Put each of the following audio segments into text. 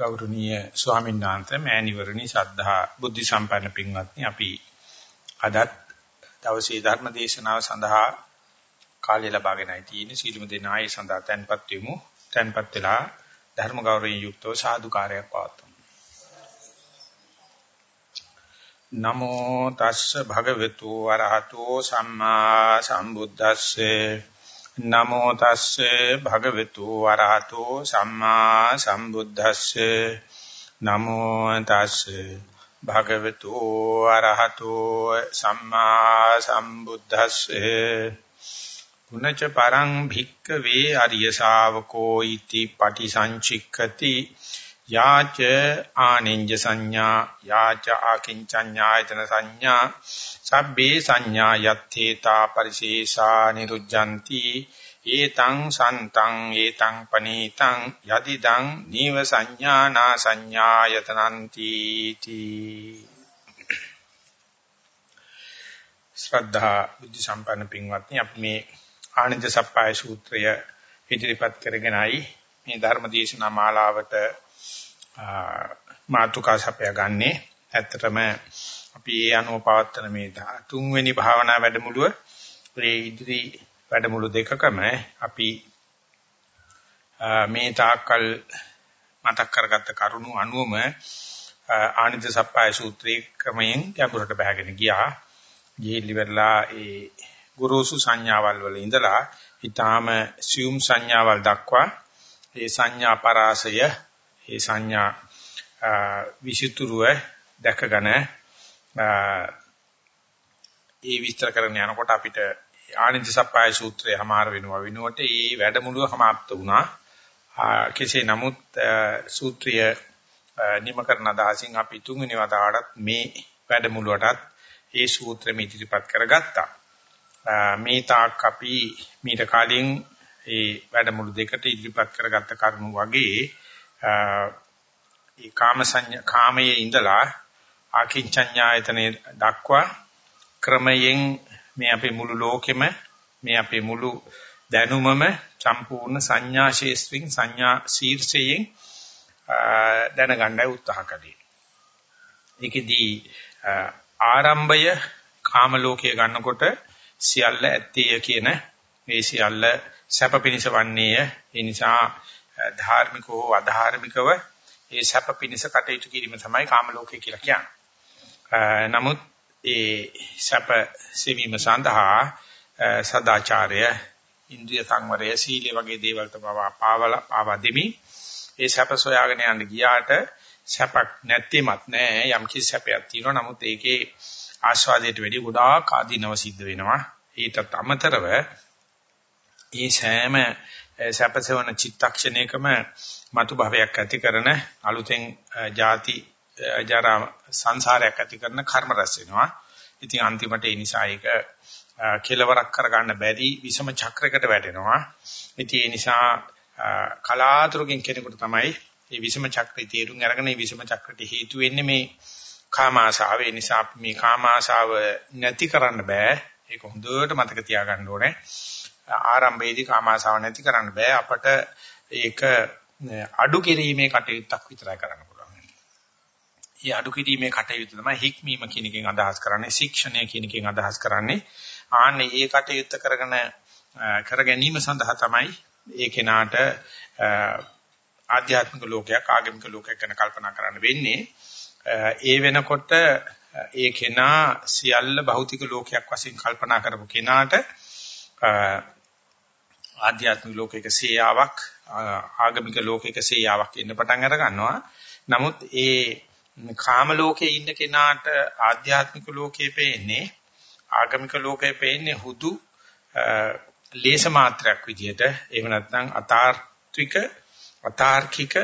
ගෞරවනීය ස්වාමීන් වහන්සේ මෑණිවරණි සද්ධා බුද්ධ සම්පන්න පින්වත්නි අපි අදත් දවසේ ධර්ම දේශනාව සඳහා කාලය ලබාගෙනයි තියෙන්නේ. සීලමු දෙනායි සඳහා tempත් වෙමු. tempත් වෙලා ධර්ම ගෞරවයෙන් යුක්තව සාදුකාරයක් පවත්වමු. නමෝ තස්ස භගවතු වරහතෝ සම්මා සම්බුද්දස්සේ නමෝ තස්සේ භගවතු වරහතෝ සම්මා සම්බුද්දස්සේ. නමෝ තස්සේ භගවතු වරහතෝ සම්මා සම්බුද්දස්සේ. පුනච පරං භික්කවේ අරිය ශාවකෝ ඉති පටිසංචික්ඛති යාච ආනින්ජ සංඥා යාච ආකින්චඤ්ඤායතන සංඥා සබ්බේ සංඥා යත්තේතා පරිශේෂා නිරුද්ධಂತಿ ඒතං සන්තං ඒතං පනීතං යදිදං නීව සංඥානා සංඥායතනಂತಿ තී. ශ්‍රද්ධා බුද්ධ සම්පන්න පින්වත්නි අපි මේ ආනන්ද සප්පාය සූත්‍රය ඉදිරිපත් කරගෙනයි මේ ධර්ම දේශනා මාලාවට මාතුකා සපයා ගන්නෙ ඇත්තටම අපි ඒ අනුව පවත්වන මේ තුන්වෙනි භාවනා වැඩමුළුව මේ ඉදිරි වැඩමුළු දෙකකම අපි මේ තාක්කල් මතක් කරගත්ත කරුණු අනුවම ආනිද සප්පාය සූත්‍රයේ ක්‍රමයෙන් ගැඹුරට බහගෙන ගියා. ගිහිලි වෙලා ඒ ගුරුසු සංඥාවල් වල ඉඳලා ඊටාම සියුම් සංඥාවල් දක්වා ඒ සංඥා පරාසය ඒ සංඥා විසිතුරුව දැකගෙන ඒ විස්තර කරන්න යනකොට අපිට ආනන්ද සප්පාය සූත්‍රය හමාර වෙනවා වෙනුවට ඒ වැඩමුළුව સમાપ્ત වුණා. කෙසේ නමුත් සූත්‍රය නිම කරන අදහසින් අපි තුන්වෙනි වතාවටත් මේ වැඩමුළුවටත් ඒ සූත්‍රෙම ඉදිරිපත් කරගත්තා. මේ තාක් අපි මීට කලින් ඒ වැඩමුළු දෙකට ඉදිරිපත් කරගත්ත කරුණු වගේ ඒ කාම සංඥා කාමයේ ඉඳලා ආකින්චඤ්ඤායතනෙ දක්වා ක්‍රමයෙන් මේ අපේ මුළු ලෝකෙම මේ අපේ මුළු දැනුමම සම්පූර්ණ සංඥා ශේස්ත්‍රින් සංඥා ශීර්ෂයෙන් දැනගන්නයි උත්සාහ කළේ. ඒකෙදී ආරම්භය කාම ලෝකයේ ගන්නකොට සියල්ල ඇත්තේය කියන මේ සියල්ල සැප පිණිස වන්නේය. ඒ නිසා ධාර්මිකව අධාර්මිකව ඒ සැප පිණිස කටයුතු කිරීම තමයි කාම ලෝකය කියලා කියන්නේ. නමුත් ඒ සැප සෙවීම සඳහා සදාචාරය ඉන්ද්‍රිය සංවරය සීලය වගේ දේවල් තමයි පාවල පාවා දෙමි ඒ සැප සොයාගෙන යන්න ගියාට සැපක් නැත්තිමත් නෑ. යම් කිසි සැපයක් තියෙනවා. නමුත් ඒකේ ආස්වාදයට වැඩිය ගොඩාක් ආදීනව සිද්ධ වෙනවා. ඊටත් අමතරව ඒ සෑම සැපසවන චිත්තක්ෂණයකම මතු භවයක් ඇති කරන අලුතෙන් ಜಾති ජරා සංසාරයක් ඇති කරන කර්ම රැස් වෙනවා. ඉතින් අන්තිමට ඒ නිසා ඒක කෙලවරක් කරගන්න බැරි විෂම චක්‍රයකට වැටෙනවා. ඉතින් ඒ නිසා කලාතුරකින් කෙනෙකුට තමයි මේ විෂම චක්‍රය තේරුම් අරගෙන මේ විෂම චක්‍රට හේතු වෙන්නේ මේ කාම ආශාව. ඒ නිසා මේ කාම ආශාව නැති කරන්න බෑ. ඒක හොඳට මතක තියාගන්න ඕනේ. ආරම්භයේදී කාම ආශාව නැති කරන්න බෑ. අපට ඒක අඩු කිරීමේ කටයුත්තක් විතරයි කරන්න ඒ අඩු කිරීමේ කටයුතු තමයි හික්මීම කියන එකෙන් අදහස් කරන්නේ ශික්ෂණය කියන එකෙන් අදහස් කරන්නේ. ආන්නේ ඒ කටයුත්ත කරගෙන කර ගැනීම සඳහා තමයි ඒ කෙනාට ආධ්‍යාත්මික ලෝකයක් ආගමික ලෝකයක් ගැන කල්පනා කරන්න වෙන්නේ. ඒ වෙනකොට ඒ කෙනා සියල්ල භෞතික ලෝකයක් වශයෙන් කල්පනා කරපු කෙනාට ආධ්‍යාත්මික ලෝකයක සේයාවක් ආගමික ලෝකයක සේයාවක් ඉන්න පටන් අර ගන්නවා නමුත් ඒ කාම ලෝකයේ ඉන්න කෙනාට ආධ්‍යාත්මික ලෝකයේ පේන්නේ ආගමික ලෝකයේ පේන්නේ හුදු ලේස මාත්‍රයක් විදියට එහෙම නැත්නම් අතාර්ථික අතාර්කික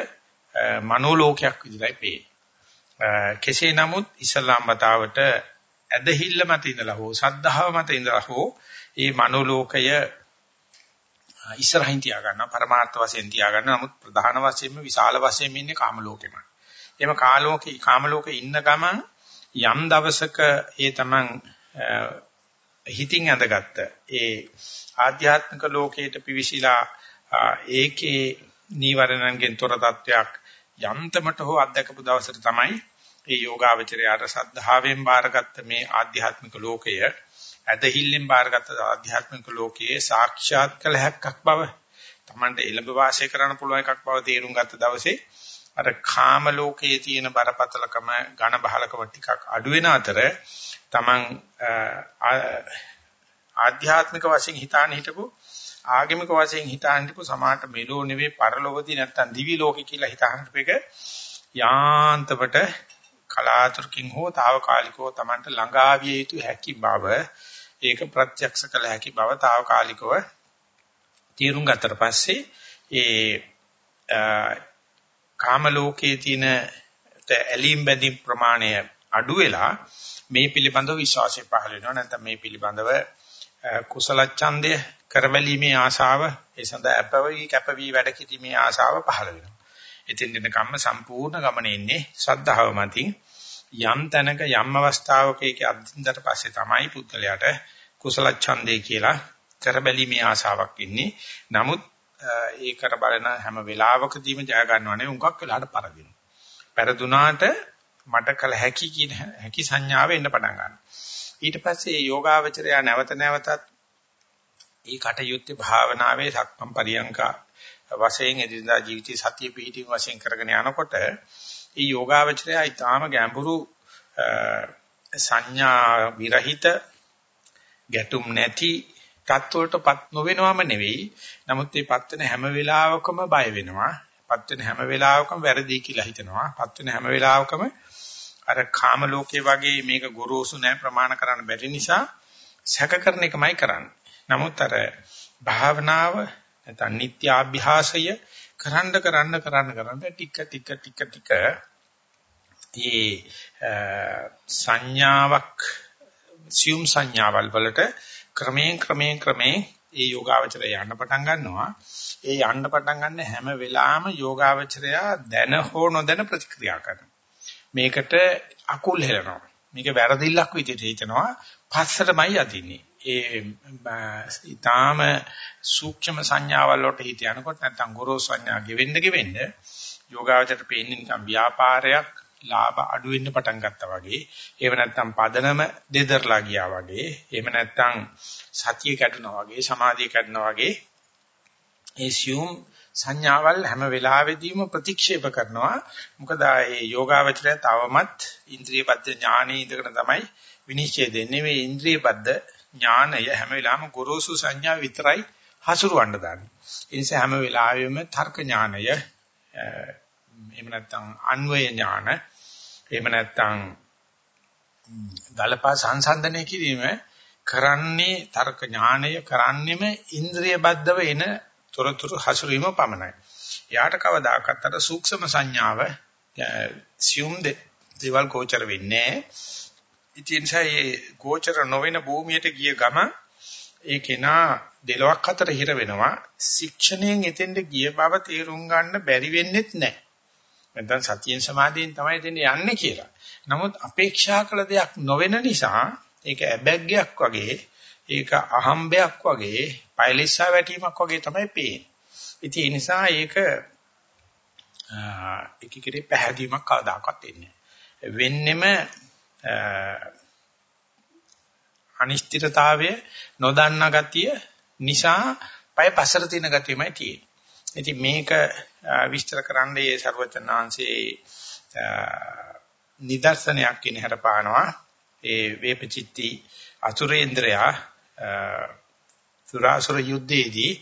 මනෝලෝකයක් විදිහටයි පේන්නේ. කෙසේ නමුත් ඉස්ලාම් මතාවට ඇදහිල්ල මත ඉඳලා හෝ සද්ධාව මත ඉඳලා හෝ මේ මනෝලෝකය ඉස්සරහින් තියා ගන්නවා පරමාර්ථ වශයෙන් තියා ගන්නවා නමුත් ප්‍රධාන වශයෙන්ම විශාල වශයෙන් ඉන්නේ කාම ලෝකෙමයි. එහෙම කාලෝකේ කාම ලෝකේ ඉන්න ගමන් යම් දවසක ඒ තමන් හිතින් ඇඳගත්ත ඒ ආධ්‍යාත්මික ලෝකයට පිවිසිලා ඒකේ නීවරණන්ගෙන් තොර තත්වයක් යන්තමට හෝ අත්දකපු දවසට තමයි මේ යෝගාවචරයට සද්ධාවෙන් බාරගත්ත මේ ආධ්‍යාත්මික ලෝකය ඇදහිල්ලෙන් බාරගත්ත ආධ්‍යාත්මික ලෝකයේ සාක්ෂාත් කළ හැක්කක් බව Tamante එළඹ වාසය කරන්න පුළුවන් එකක් බව තේරුම් ගත්ත දවසේ අර කාම ලෝකයේ තියෙන බරපතලකම ඝන බහලකම ටිකක් අඩු වෙන අතර Taman ආධ්‍යාත්මික වශයෙන් හිතාන හිටපු ආගමික වශයෙන් හිතාන හිටපු සමාහට මෙලෝ නෙවෙයි පරලෝකදී නැත්තම් දිවි ලෝකේ කියලා හිතාන හිටපේක යාන්තමට කලාතුරකින් හෝ తాවකාලිකව Tamanට ළඟා විය යුතු හැකි බව ඒක ප්‍රත්‍යක්ෂ කළ හැකි බව తాවකාලිකව තීරුම් ගත්තට පස්සේ ඒ කාම ලෝකයේ තියෙන ඇලීම් බැඳීම් ප්‍රමාණය අඩු වෙලා මේ පිළිබඳව විශ්වාසය පහළ වෙනවා නැත්නම් මේ පිළිබඳව කුසල ඡන්දය කරවැලීමේ ආශාව ඒ සඳහා අපවි කැපවි වැඩ කිරීමේ ආශාව පහළ වෙනවා. ඉතින් දින කම්ම සම්පූර්ණ ගමනේ ඉන්නේ ශ්‍රද්ධාව මතින් යම් තැනක යම් අවස්ථාවක ඒක අදින්දට පස්සේ තමයි පුද්ගලයාට කුසල ඡන්දේ කියලා කරබැලීමේ ආශාවක් ඉන්නේ. නමුත් ඒකට බලන හැම වෙලාවකදීම ජය ගන්නවනේ උඟක් වෙලාට පරදිනවා. පෙරදුනාට මට කල හැකි කියන හැකි සංඥාව එන්න පටන් ගන්නවා. ඊට පස්සේ යෝගාවචරය නැවත නැවතත් ඒ කටයුත්තේ භාවනාවේ සක්මන් පරියංක වශයෙන් එදිනදා ජීවිතයේ සතිය පිහිටීම වශයෙන් කරගෙන යනකොට ඒ යෝගාවචරය ඊටාම ගැඹුරු සංඥා විරහිත ගැටුම් නැති තත්වලටපත් නොවෙනවම නෙවෙයි. නමුත් මේ පත් වෙන හැම වෙලාවකම බය වෙනවා. පත් වෙන හැම වෙලාවකම වැරදි කියලා හිතනවා. පත් වෙන හැම වෙලාවකම අර කාම ලෝකයේ වගේ මේක ගොරෝසු නැහැ ප්‍රමාණ කරන්න බැරි නිසා සැක කරන එකමයි කරන්නේ. නමුත් අර භාවනාව නැත්නම් නිත්‍යාභ්‍යාසය කරන්න කරන්න කරන්න කරන්න ටික ටික ටික ටික මේ සංඥාවක් සියුම් සංඥාවල් වලට ක්‍රමයෙන් ක්‍රමයෙන් ක්‍රමයෙන් ඒ යෝගාවචරය යන්න පටන් ගන්නවා. ඒ යන්න පටන් ගන්න හැම වෙලාවෙම යෝගාවචරය දැන හෝ නොදැන ප්‍රතික්‍රියා කරනවා. මේකට අකුල් හෙලනවා. මේක වැරදිල්ලක් විදිහට හිතනවා. පස්සටමයි යදින්නේ. ඒ ඊටාම සූක්ෂම සංඥාවල් වලට හිත යනකොට නැත්තම් ගොරෝසු සංඥා ගෙවෙන්න ගෙවෙන්න යෝගාවචරයට පේන්නේ නිකන් ව්‍යාපාරයක් ලාභ අඩු වෙන්න පටන් ගත්තා වගේ. එහෙම නැත්නම් පදනම දෙදරලා ගියා වගේ. එහෙම නැත්නම් සතිය කැඩුනා වගේ, සමාධිය කැඩුනා වගේ. ඒ සියුම් සංඥාවල් හැම වෙලාවෙදීම ප්‍රතික්ෂේප කරනවා. මොකද මේ යෝගාවචරය තවමත් ඉන්ද්‍රියපද්ද ඥානෙ ඉදගෙන තමයි විනිශ්චය දෙන්නේ. මේ ඉන්ද්‍රියපද්ද ඥානය හැම වෙලාවෙම ගොරෝසු සංඥා විතරයි හසුරවන්න දාන්නේ. ඒ නිසා හැම වෙලාවෙම තර්ක ඥානය එහෙම නැත්නම් අන්වය ඥාන එහෙම නැත්නම් ගලපා සංසන්දනය කිරීම කරන්නේ තර්ක ඥානය කරන්නෙම ඉන්ද්‍රිය බද්ධව එන තොරතුරු හසුරීම පමණයි. යාට කවදාකවත් අර සූක්ෂම සංඥාව සියුම් දේවල් ගෝචර වෙන්නේ ඉතින් ඒ ගෝචර නොවන භූමියට ගිය ගම ඒ කෙනා දෙලොක් අතර හිර වෙනවා ශික්ෂණයෙන් එතෙන්ට ගිය බව තේරුම් ගන්න බැරි වෙන්නේත් නැහැ නැත්නම් සතියෙන් සමාධියෙන් තමයි දෙන්නේ යන්නේ කියලා. නමුත් අපේක්ෂා කළ දෙයක් නොවන නිසා ඒක ඇබැග්ගයක් වගේ ඒක අහම්බයක් වගේ පයලිස්සා වැටීමක් වගේ තමයි පේන්නේ. ඉතින් ඒ නිසා ඒක එකකිරේ පැහැදීමක් කවදාකවත් එන්නේ වෙන්නෙම අනිශ්චිතතාවය නොදන්න ගතිය නිසා පය පසර තියෙන ගතියමයි තියෙන්නේ. ඉතින් මේක විස්තර කරන්නේ සර්වචනාංශේ නිදර්ශනයක් කියන හැට පානවා ඒ වේපචිත්ති අසුරේන්ද්‍රයා සුරාසුර යුද්ධයේදී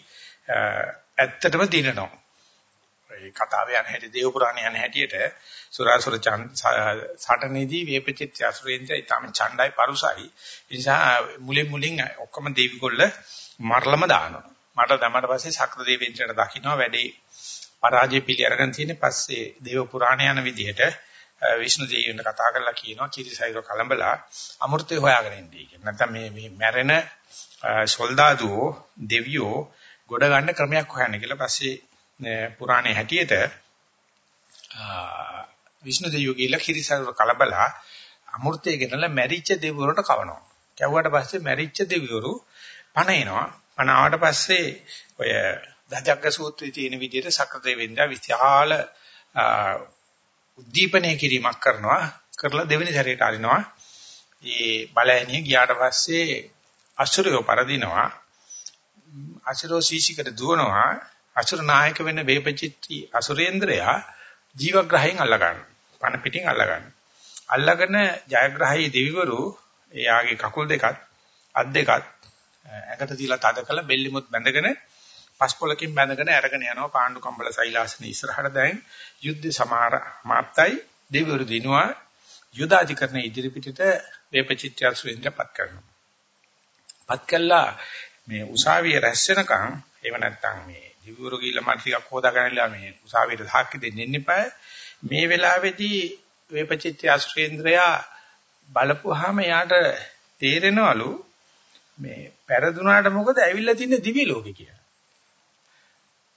ඇත්තටම දිනනවා ඒ කතාවේ යන හැටි දේව පුරාණේ යන හැටියට සුරාසුර සටනේදී වේපචිත්ති අසුරේන්ද්‍රය ඊටම ඡණ්ඩයි පරුසයි ඒ නිසා මුලින් මුලින් ඔක්කොම දේවිගොල්ල මරලම දානවා මට දැම්මට පස්සේ ශක්‍ර දෙවියන්ට දකින්න වැඩේ පරාජය පිළි අරගෙන තියෙන පස්සේ දේව පුරාණ යන විදිහට විෂ්ණු දෙවියන්ට කතා කරලා කියනවා කිරිසයිර කලඹලා අමෘතය හොයාගෙන ඉන්නේ කියන. නැත්නම් මේ මේ මැරෙන සොල්දාදුවෝ දෙවියෝ ගොඩ ගන්න ක්‍රමයක් හොයන්න කියලා පස්සේ පුරාණේ හැටියට විෂ්ණු දෙවියෝ ගිහිල්ලා කිරිසයිර කලබලා අමෘතය ගෙනලා මැරිච්ච දෙවිවරුන්ට කවනවා. කැවුවට පස්සේ මැරිච්ච දෙවිවරු පණ එනවා. පණ ආවට පස්සේ ඔය දජග්ග සූත්‍රයේ තියෙන විදිහට සක්‍රදේවෙන්දා විශාල උද්දීපනය කිරීමක් කරනවා කරලා දෙවෙනි සැරේට අරිනවා. ඒ බලෑනිය ගියාට පස්සේ අසුරයෝ පරදිනවා. අසුරෝ සීසිකට දුවනවා. අසුර නායක වෙන්න වේපචිත්ති අසුරේන්ද්‍රයා ජීවග්‍රහයෙන් අල්ල ගන්නවා. පණ පිටින් අල්ල ගන්නවා. අල්ලගෙන ජයග්‍රහී දෙවිවරු එයාගේ කකුල් දෙකත් අත් දෙකත් ඇඟට තියලා තද කළ බෙල්ලිමුත් බැඳගෙන පස්කොලකින් බැඳගෙන අරගෙන යනවා පාණ්ඩු කම්බල සෛලාසනේ ඉස්සරහට දැන් යුද්ධ සමාර මාත්තයි දෙවිවරු දිනුවා යුදාධිකරණ ඉදිරි පිටට වේපචිත්‍ය සුවෙන්දපත් කරනවා. පත් කළා මේ උසාවිය රැස් වෙනකන් එහෙම නැත්නම් මේ දිවිවරු ගිහිල්ලා මට ටිකක් හොදාගන්නලා මේ උසාවියට සාක්ෂි දෙන්න ඉන්න එපා. මේ වෙලාවේදී වේපචිත්‍ය අසුරේන්ද්‍රයා බලපුවාම යාට තේරෙනවලු මේ පෙරදුනාට මොකද ඇවිල්ලා තින්නේ දිව්‍ය ලෝකේ කියලා.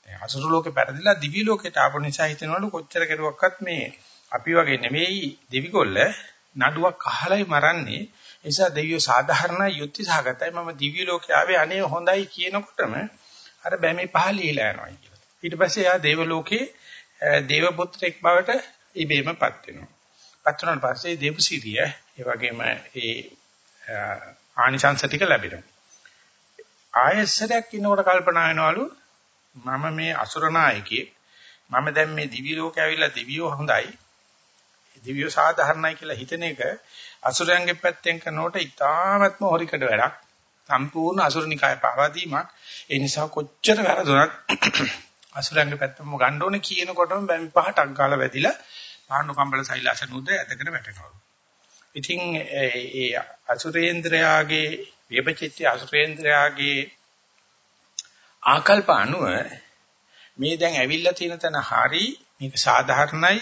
දැන් අසුර ලෝකේ පෙරදිලා දිව්‍ය ලෝකයට ආපු නිසා හිතනවලු කොච්චර කෙරුවක්වත් මේ අපි වගේ නෙමෙයි දෙවිගොල්ල නඩුවක් අහලයි මරන්නේ. ඒ නිසා දෙවියෝ සාධාරණ යුක්ති සහගතයි. මම දිව්‍ය ලෝකේ ආවේ අනේ හොඳයි කියනකොටම අර බැමි පහලීලා යනවා කියලා. ඊට පස්සේ එයා දේව ලෝකේ දේව පුත්‍රෙක් බවට ඉබේමපත් වෙනවා. පත් වුණාට පස්සේ දේවසිරිය ඒ වගේම ඒ ආනිසංස ටික ලැබෙනවා. ආයස්සරයක් ඉන්නකොට කල්පනා වෙනවලු මම මේ අසුරනායකයේ මම දැන් මේ දිව්‍ය ලෝකේ ඇවිල්ලා දිව්‍යෝ හොඳයි දිව්‍ය සාධාරණයි කියලා හිතන එක අසුරයන්ගේ පැත්තෙන් කරනකොට ඉතාමත්ම හොරිකඩ වැඩක්. සම්පූර්ණ අසුරනිකාය පාවාදීමක්. ඒ නිසා කොච්චර වැරදුනත් අසුරයන්ගේ පැත්තම ගන්න ඕනේ කියනකොටම බැමි පහටක් ගාලා වැදිලා පාණ්ඩු කම්බල සෛලාසන උද ඇදගෙන වැටෙනවා. ඉතින් ඒ අසුරේන්ද්‍රයාගේ විපචිත්‍ය අසුරේන්ද්‍රයාගේ ආකල්ප අනුව මේ දැන් ඇවිල්ලා තියෙන තැන හරි මේක සාධාරණයි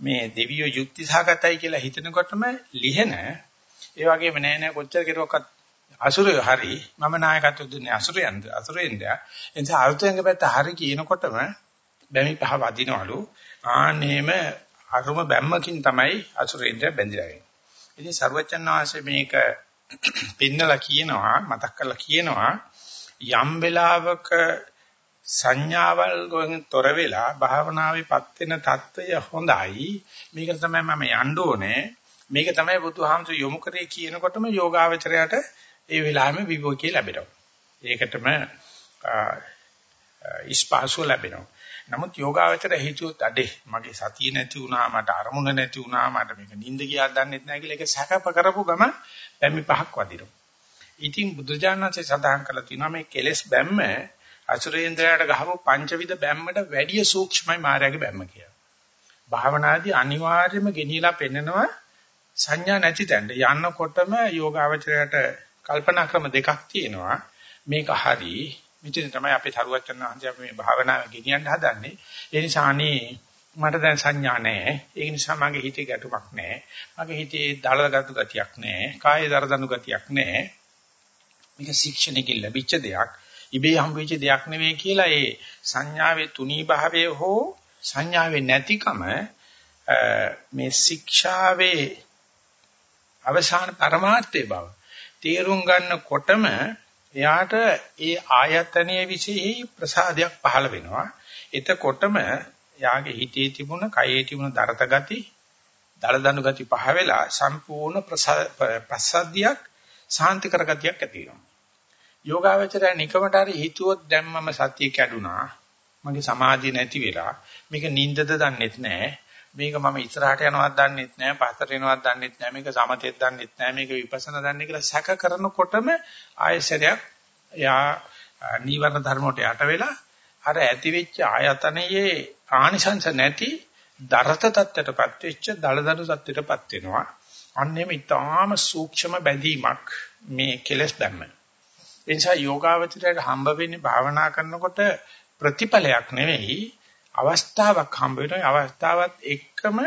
මේ දෙවියෝ යුක්ති සහගතයි කියලා හිතනකොටම ලිහෙන ඒ වගේම නෑ නෑ කොච්චර කෙරුවක්වත් අසුරය හරි මම නායකත්වය දුන්නේ අසුරයන්ද? අසුරෙන්ද එතන අරුතෙන්ගේ පැත්ත හරි කියනකොටම බැමි පහ වදිනවලු. ආන්නේම අරුම බැම්මකින් තමයි අසුරෙන්ද බැඳිලා ඉන්නේ. ඉතින් සර්වචන් වහන්සේ මේක පින්නලා කියනවා මතක් කරලා කියනවා. යම් වෙලාවක සංඥාවල් වලින් තොර වෙලා භාවනාවේපත් වෙන తত্ত্বය හොඳයි. මේක තමයි මම යන්න ඕනේ. මේක තමයි බුදුහාමුදුරු යොමු කරේ කියනකොටම යෝගාවචරයට ඒ වෙලාවෙම විවෝකී ලැබෙනවා. ඒකටම ඉස්පාසු ලැබෙනවා. නමුත් යෝගාවචර හිතුවොත් අඩේ මගේ සතිය නැති වුණා මට අරමුණ නැති වුණා මට මේක නිින්ද ගියාද දන්නෙත් නැහැ කියලා ඒක සැකප කරපු ගම බැමි පහක් වදිනවා. ඉතින් බුදුජානනාංශය සඳහන් කරලා තියෙනවා මේ කෙලෙස් බැම්ම අසුරේන්ද්‍රයාට ගහපු පංචවිධ බැම්මට වැඩිය සූක්ෂමයි මායාවේ බැම්ම කියලා. භාවනාදී අනිවාර්යයෙන්ම ගෙනියලා පෙන්නනවා සංඥා නැති තැනට. යන්නකොටම යෝගාවචරයට කල්පනා ක්‍රම දෙකක් තියෙනවා. මේක හරි. මෙතන තමයි අපේ තරුවචන වහන්සේ අපි මේ භාවනාව ගෙනියන්න හදන්නේ. ඒ නිසා අනේ මට දැන් සංඥා නැහැ. ඒ නිසා මගේ හිතේ ගැටුමක් නැහැ. මගේ හිතේ දලගතු ගතියක් නැහැ. කායේ දරදනු ගතියක් නැහැ. මේක ශික්ෂණයකින් ලැබිච්ච දෙයක්. ඉබේ හම්බෙච්ච දෙයක් නෙවෙයි කියලා ඒ සංඥාවේ තුනී භාවය හෝ සංඥාවේ නැතිකම මේ ශික්ෂාවේ අවසාන පරමාර්ථය බව තේරුම් ගන්නකොටම එයාට ඒ ආයතනයේ විශේෂ ප්‍රසාදයක් පහළ වෙනවා. එතකොටම යාගේ හිතේ තිබුණ, කයේ තිබුණ දරත ගති, දලදනු ගති පහ වෙලා සම්පූර්ණ ප්‍රසාදියක් සාන්තිකර ගතියක් ඇති වෙනවා. යෝගාවචරය නිකමට හරි හිතුවොත් දැම්මම සතිය කැඩුනා. මගේ සමාධිය නැති වෙලා මේක නින්දද දන්නෙත් නැහැ. මේක මම ඉස්සරහට යනවත් දන්නෙත් නැහැ. පස්සට යනවත් දන්නෙත් නැහැ. මේක සමතෙත් දන්නෙත් නැහැ. මේක විපස්සනා දන්නේ කියලා සැක කරනකොටම ආයසරයක් යා නීවරණ ධර්ම වලට යට වෙලා අර ඇති වෙච්ච ආයතනයේ ආනිසංස නැති දරත තත්ත්වයටපත් වෙච්ච දලදනු තත්ත්වයටපත් වෙනවා. අන්නේම ඊටාම සූක්ෂම බැඳීමක් මේ කෙලස් ධර්ම. ඒ නිසා යෝගාවචරයට හම්බ වෙන්නේ භාවනා කරනකොට ප්‍රතිඵලයක් නෙවෙයි අවස්ථාවක් හම්බ වෙනවා. අවස්ථාවත් එක්කම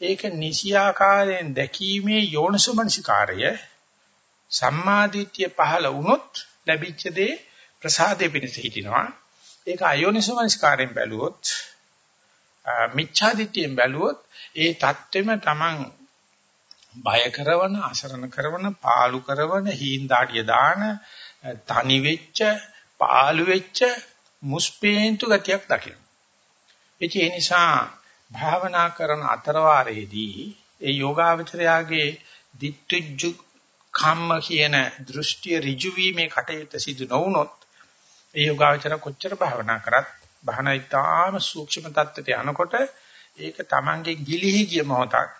ඒක නිසියාකාරයෙන් දැකීමේ යෝනිසමනසිකාරය සම්මාදිට්ඨිය පහළ වුණොත් ලැබිච්ච දේ ප්‍රසාදේ පිණිස හිටිනවා. ඒක අයෝනිසමනසිකාරයෙන් බැලුවොත් මිච්ඡාදිට්ඨියෙන් බැලුවොත් ඒ தත්වෙම Taman බය කරන, අසරණ කරන, පාලු කරන, හීන්දාඩිය දාන තනි වෙච්ච, පාළු වෙච්ච මුස්පේන්තු ගතියක් දකිනවා. ඒ නිසා භාවනා කරන අතරවාරයේදී ඒ යෝගාවචරයාගේ ditthujju කම්ම කියන දෘෂ්ටිය ඍජු වීමේ කටයුත්ත සිදු නොවුනොත් ඒ යෝගාවචර කොච්චර භාවනා කරත් භාවනා ඊටාම සූක්ෂම தත්ත්වයට යනකොට ඒක Tamange ගිලිහි ගිය මොහොතක්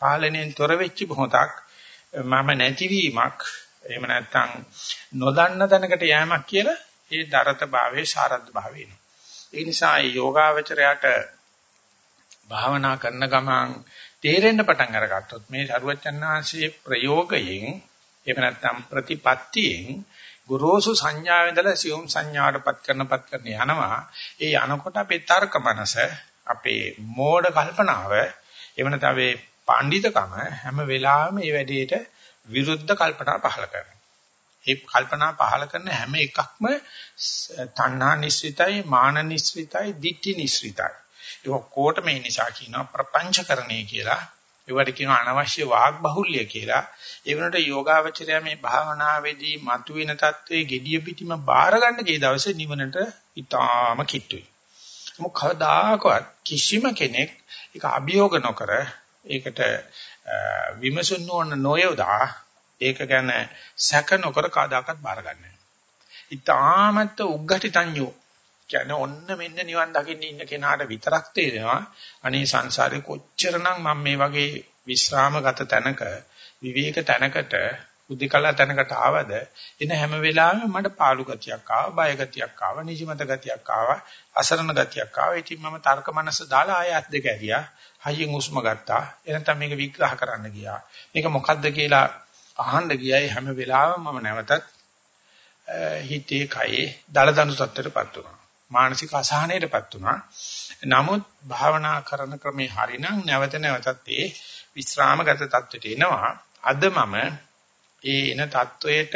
පාලනයෙන් තොර වෙච්ච මොහොතක් මම නැතිවීමක් එහෙම නැත්නම් නොදන්න තැනකට යෑමක් කියලා ඒ දරත භාවයේ සාරද්ද භාවය එනවා. ඒ නිසා මේ යෝගාවචරයට භාවනා කරන ගමන් තේරෙන්න පටන් අරගත්තොත් මේ සරුවචනාංශයේ ප්‍රයෝගයෙන් එහෙම නැත්නම් ප්‍රතිපත්තියෙන් ගුරුසු සංඥාව ඉඳලා සියුම් සංඥාවටපත් කරනපත් කරන යනවා. ඒ යනකොට අපේ තර්ක මනස, අපේ මෝඩ කල්පනාව, එහෙම නැත්නම් අපේ පඬිතකම හැම වෙලාවෙම මේ වැඩේට විරුද්ධ කල්පනා පහල කරනවා. ඒ කල්පනා පහල කරන හැම එකක්ම තණ්හා නිස්සිතයි, මාන නිස්සිතයි, ditthi නිස්සිතයි. ඒක කොට මේ නිසා කියනවා ප්‍රපංචකරණය කියලා. ඒවට කියනවා අනවශ්‍ය වාග් බහුල්‍ය කියලා. ඒ වෙනකොට යෝගාවචරය මේ භාවනාවේදී මතුවෙන தત્ත්වයේ gediya pitima බාර ගන්න ගිය දවසේ නිවනට ඊටාම කිට්ටුයි. මොකද කවදාකවත් කිසිම කෙනෙක් ඒක අභියෝග නොකර ඒකට විමසුන් නොවන නොයෝදා ඒක ගැන සැක නොකර කවදාකවත් බාර ගන්න නැහැ. ඊටාමත් උග්ගටිතඤ්ඤෝ. කියන්නේ ඔන්න මෙන්න නිවන් දකින්න ඉන්න කෙනාට විතරක් තේරෙනවා. අනේ සංසාරේ කොච්චරනම් මම මේ වගේ විශ්‍රාමගත තැනක විවේක තැනකට උද්දකලා තැනකට ආවද? එන හැම වෙලාවෙම මට පාළු ගතියක් ආවා බය ගතියක් ආවා නිදිමත ගතියක් ආවා අසරණ ගතියක් ආවා. ඉතින් මම තර්ක මනස දාලා ආය අත් දෙක ඇරියා. හයියෙන් උස්ම ගත්තා. එනතම මේක විග්‍රහ කරන්න ගියා. මේක මොකද්ද කියලා අහන්න ගියයි හැම වෙලාවෙම මම නැවතත් හිතේ කයේ දලදඬු තත්ත්වයටපත් වුණා. මානසික අසහනයටපත් වුණා. නමුත් භාවනා කරන ක්‍රමේ හරිනම් නැවත නැවතත් ඒ විස්රාමගත තත්ත්වයට එනවා. අද මම ඒ එන තත්වයට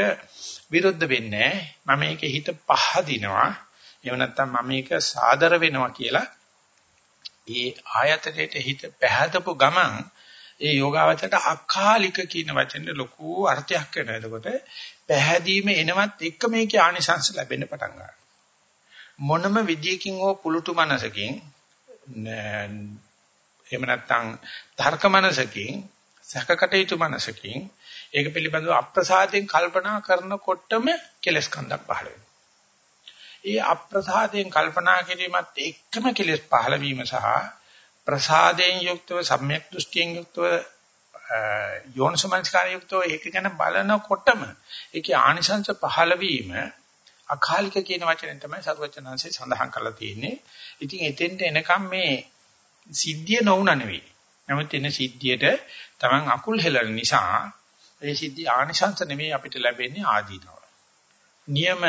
විරුද්ධ වෙන්නේ මම ඒකේ හිත පහදිනවා. එහෙම නැත්නම් මම ඒක සාදර වෙනවා කියලා ඒ ආයතනයේ හිත පැහැදපු ගමන් ඒ යෝගාවචරයට අකාලික කියන වචනේ ලොකු අර්ථයක් වෙනවා. එතකොට පැහැදීම එනවත් එක්ක මේකේ ආනිසංස ලැබෙන්න පටන් ගන්නවා. මොනම විදියකින් හෝ පුලුටු මනසකින් එහෙම නැත්නම් තර්ක මනසකින් සැකකටයුතු මනසකින් ඒක පිළිබඳව අප්‍රසාදයෙන් කල්පනා කරනකොටම කෙලස් කන්දක් පහළ වෙනවා. ඒ අප්‍රසාදයෙන් කල්පනා කිරීමත් එක්කම කෙලස් පහළ වීම සහ ප්‍රසාදයෙන් යුක්තව සම්‍යක් දෘෂ්ටියෙන් යුක්තව යෝනිසමංස්කාරය යුක්තව ඒක ගැන බලනකොටම ඒකේ ආනිසංස පහළ වීම අකාලික කියන වචනෙන් තමයි සරුවචනංශය සඳහන් කරලා තියෙන්නේ. ඉතින් එතෙන්ට එනකම් මේ සිද්ධිය නොවුන නෙවෙයි. නමුත් එන සිද්ධියට Taman අකුල් හෙලන නිසා ඒ සිද්ධි ආනිශංස නෙවෙයි අපිට ලැබෙන්නේ ආදීනව. නියම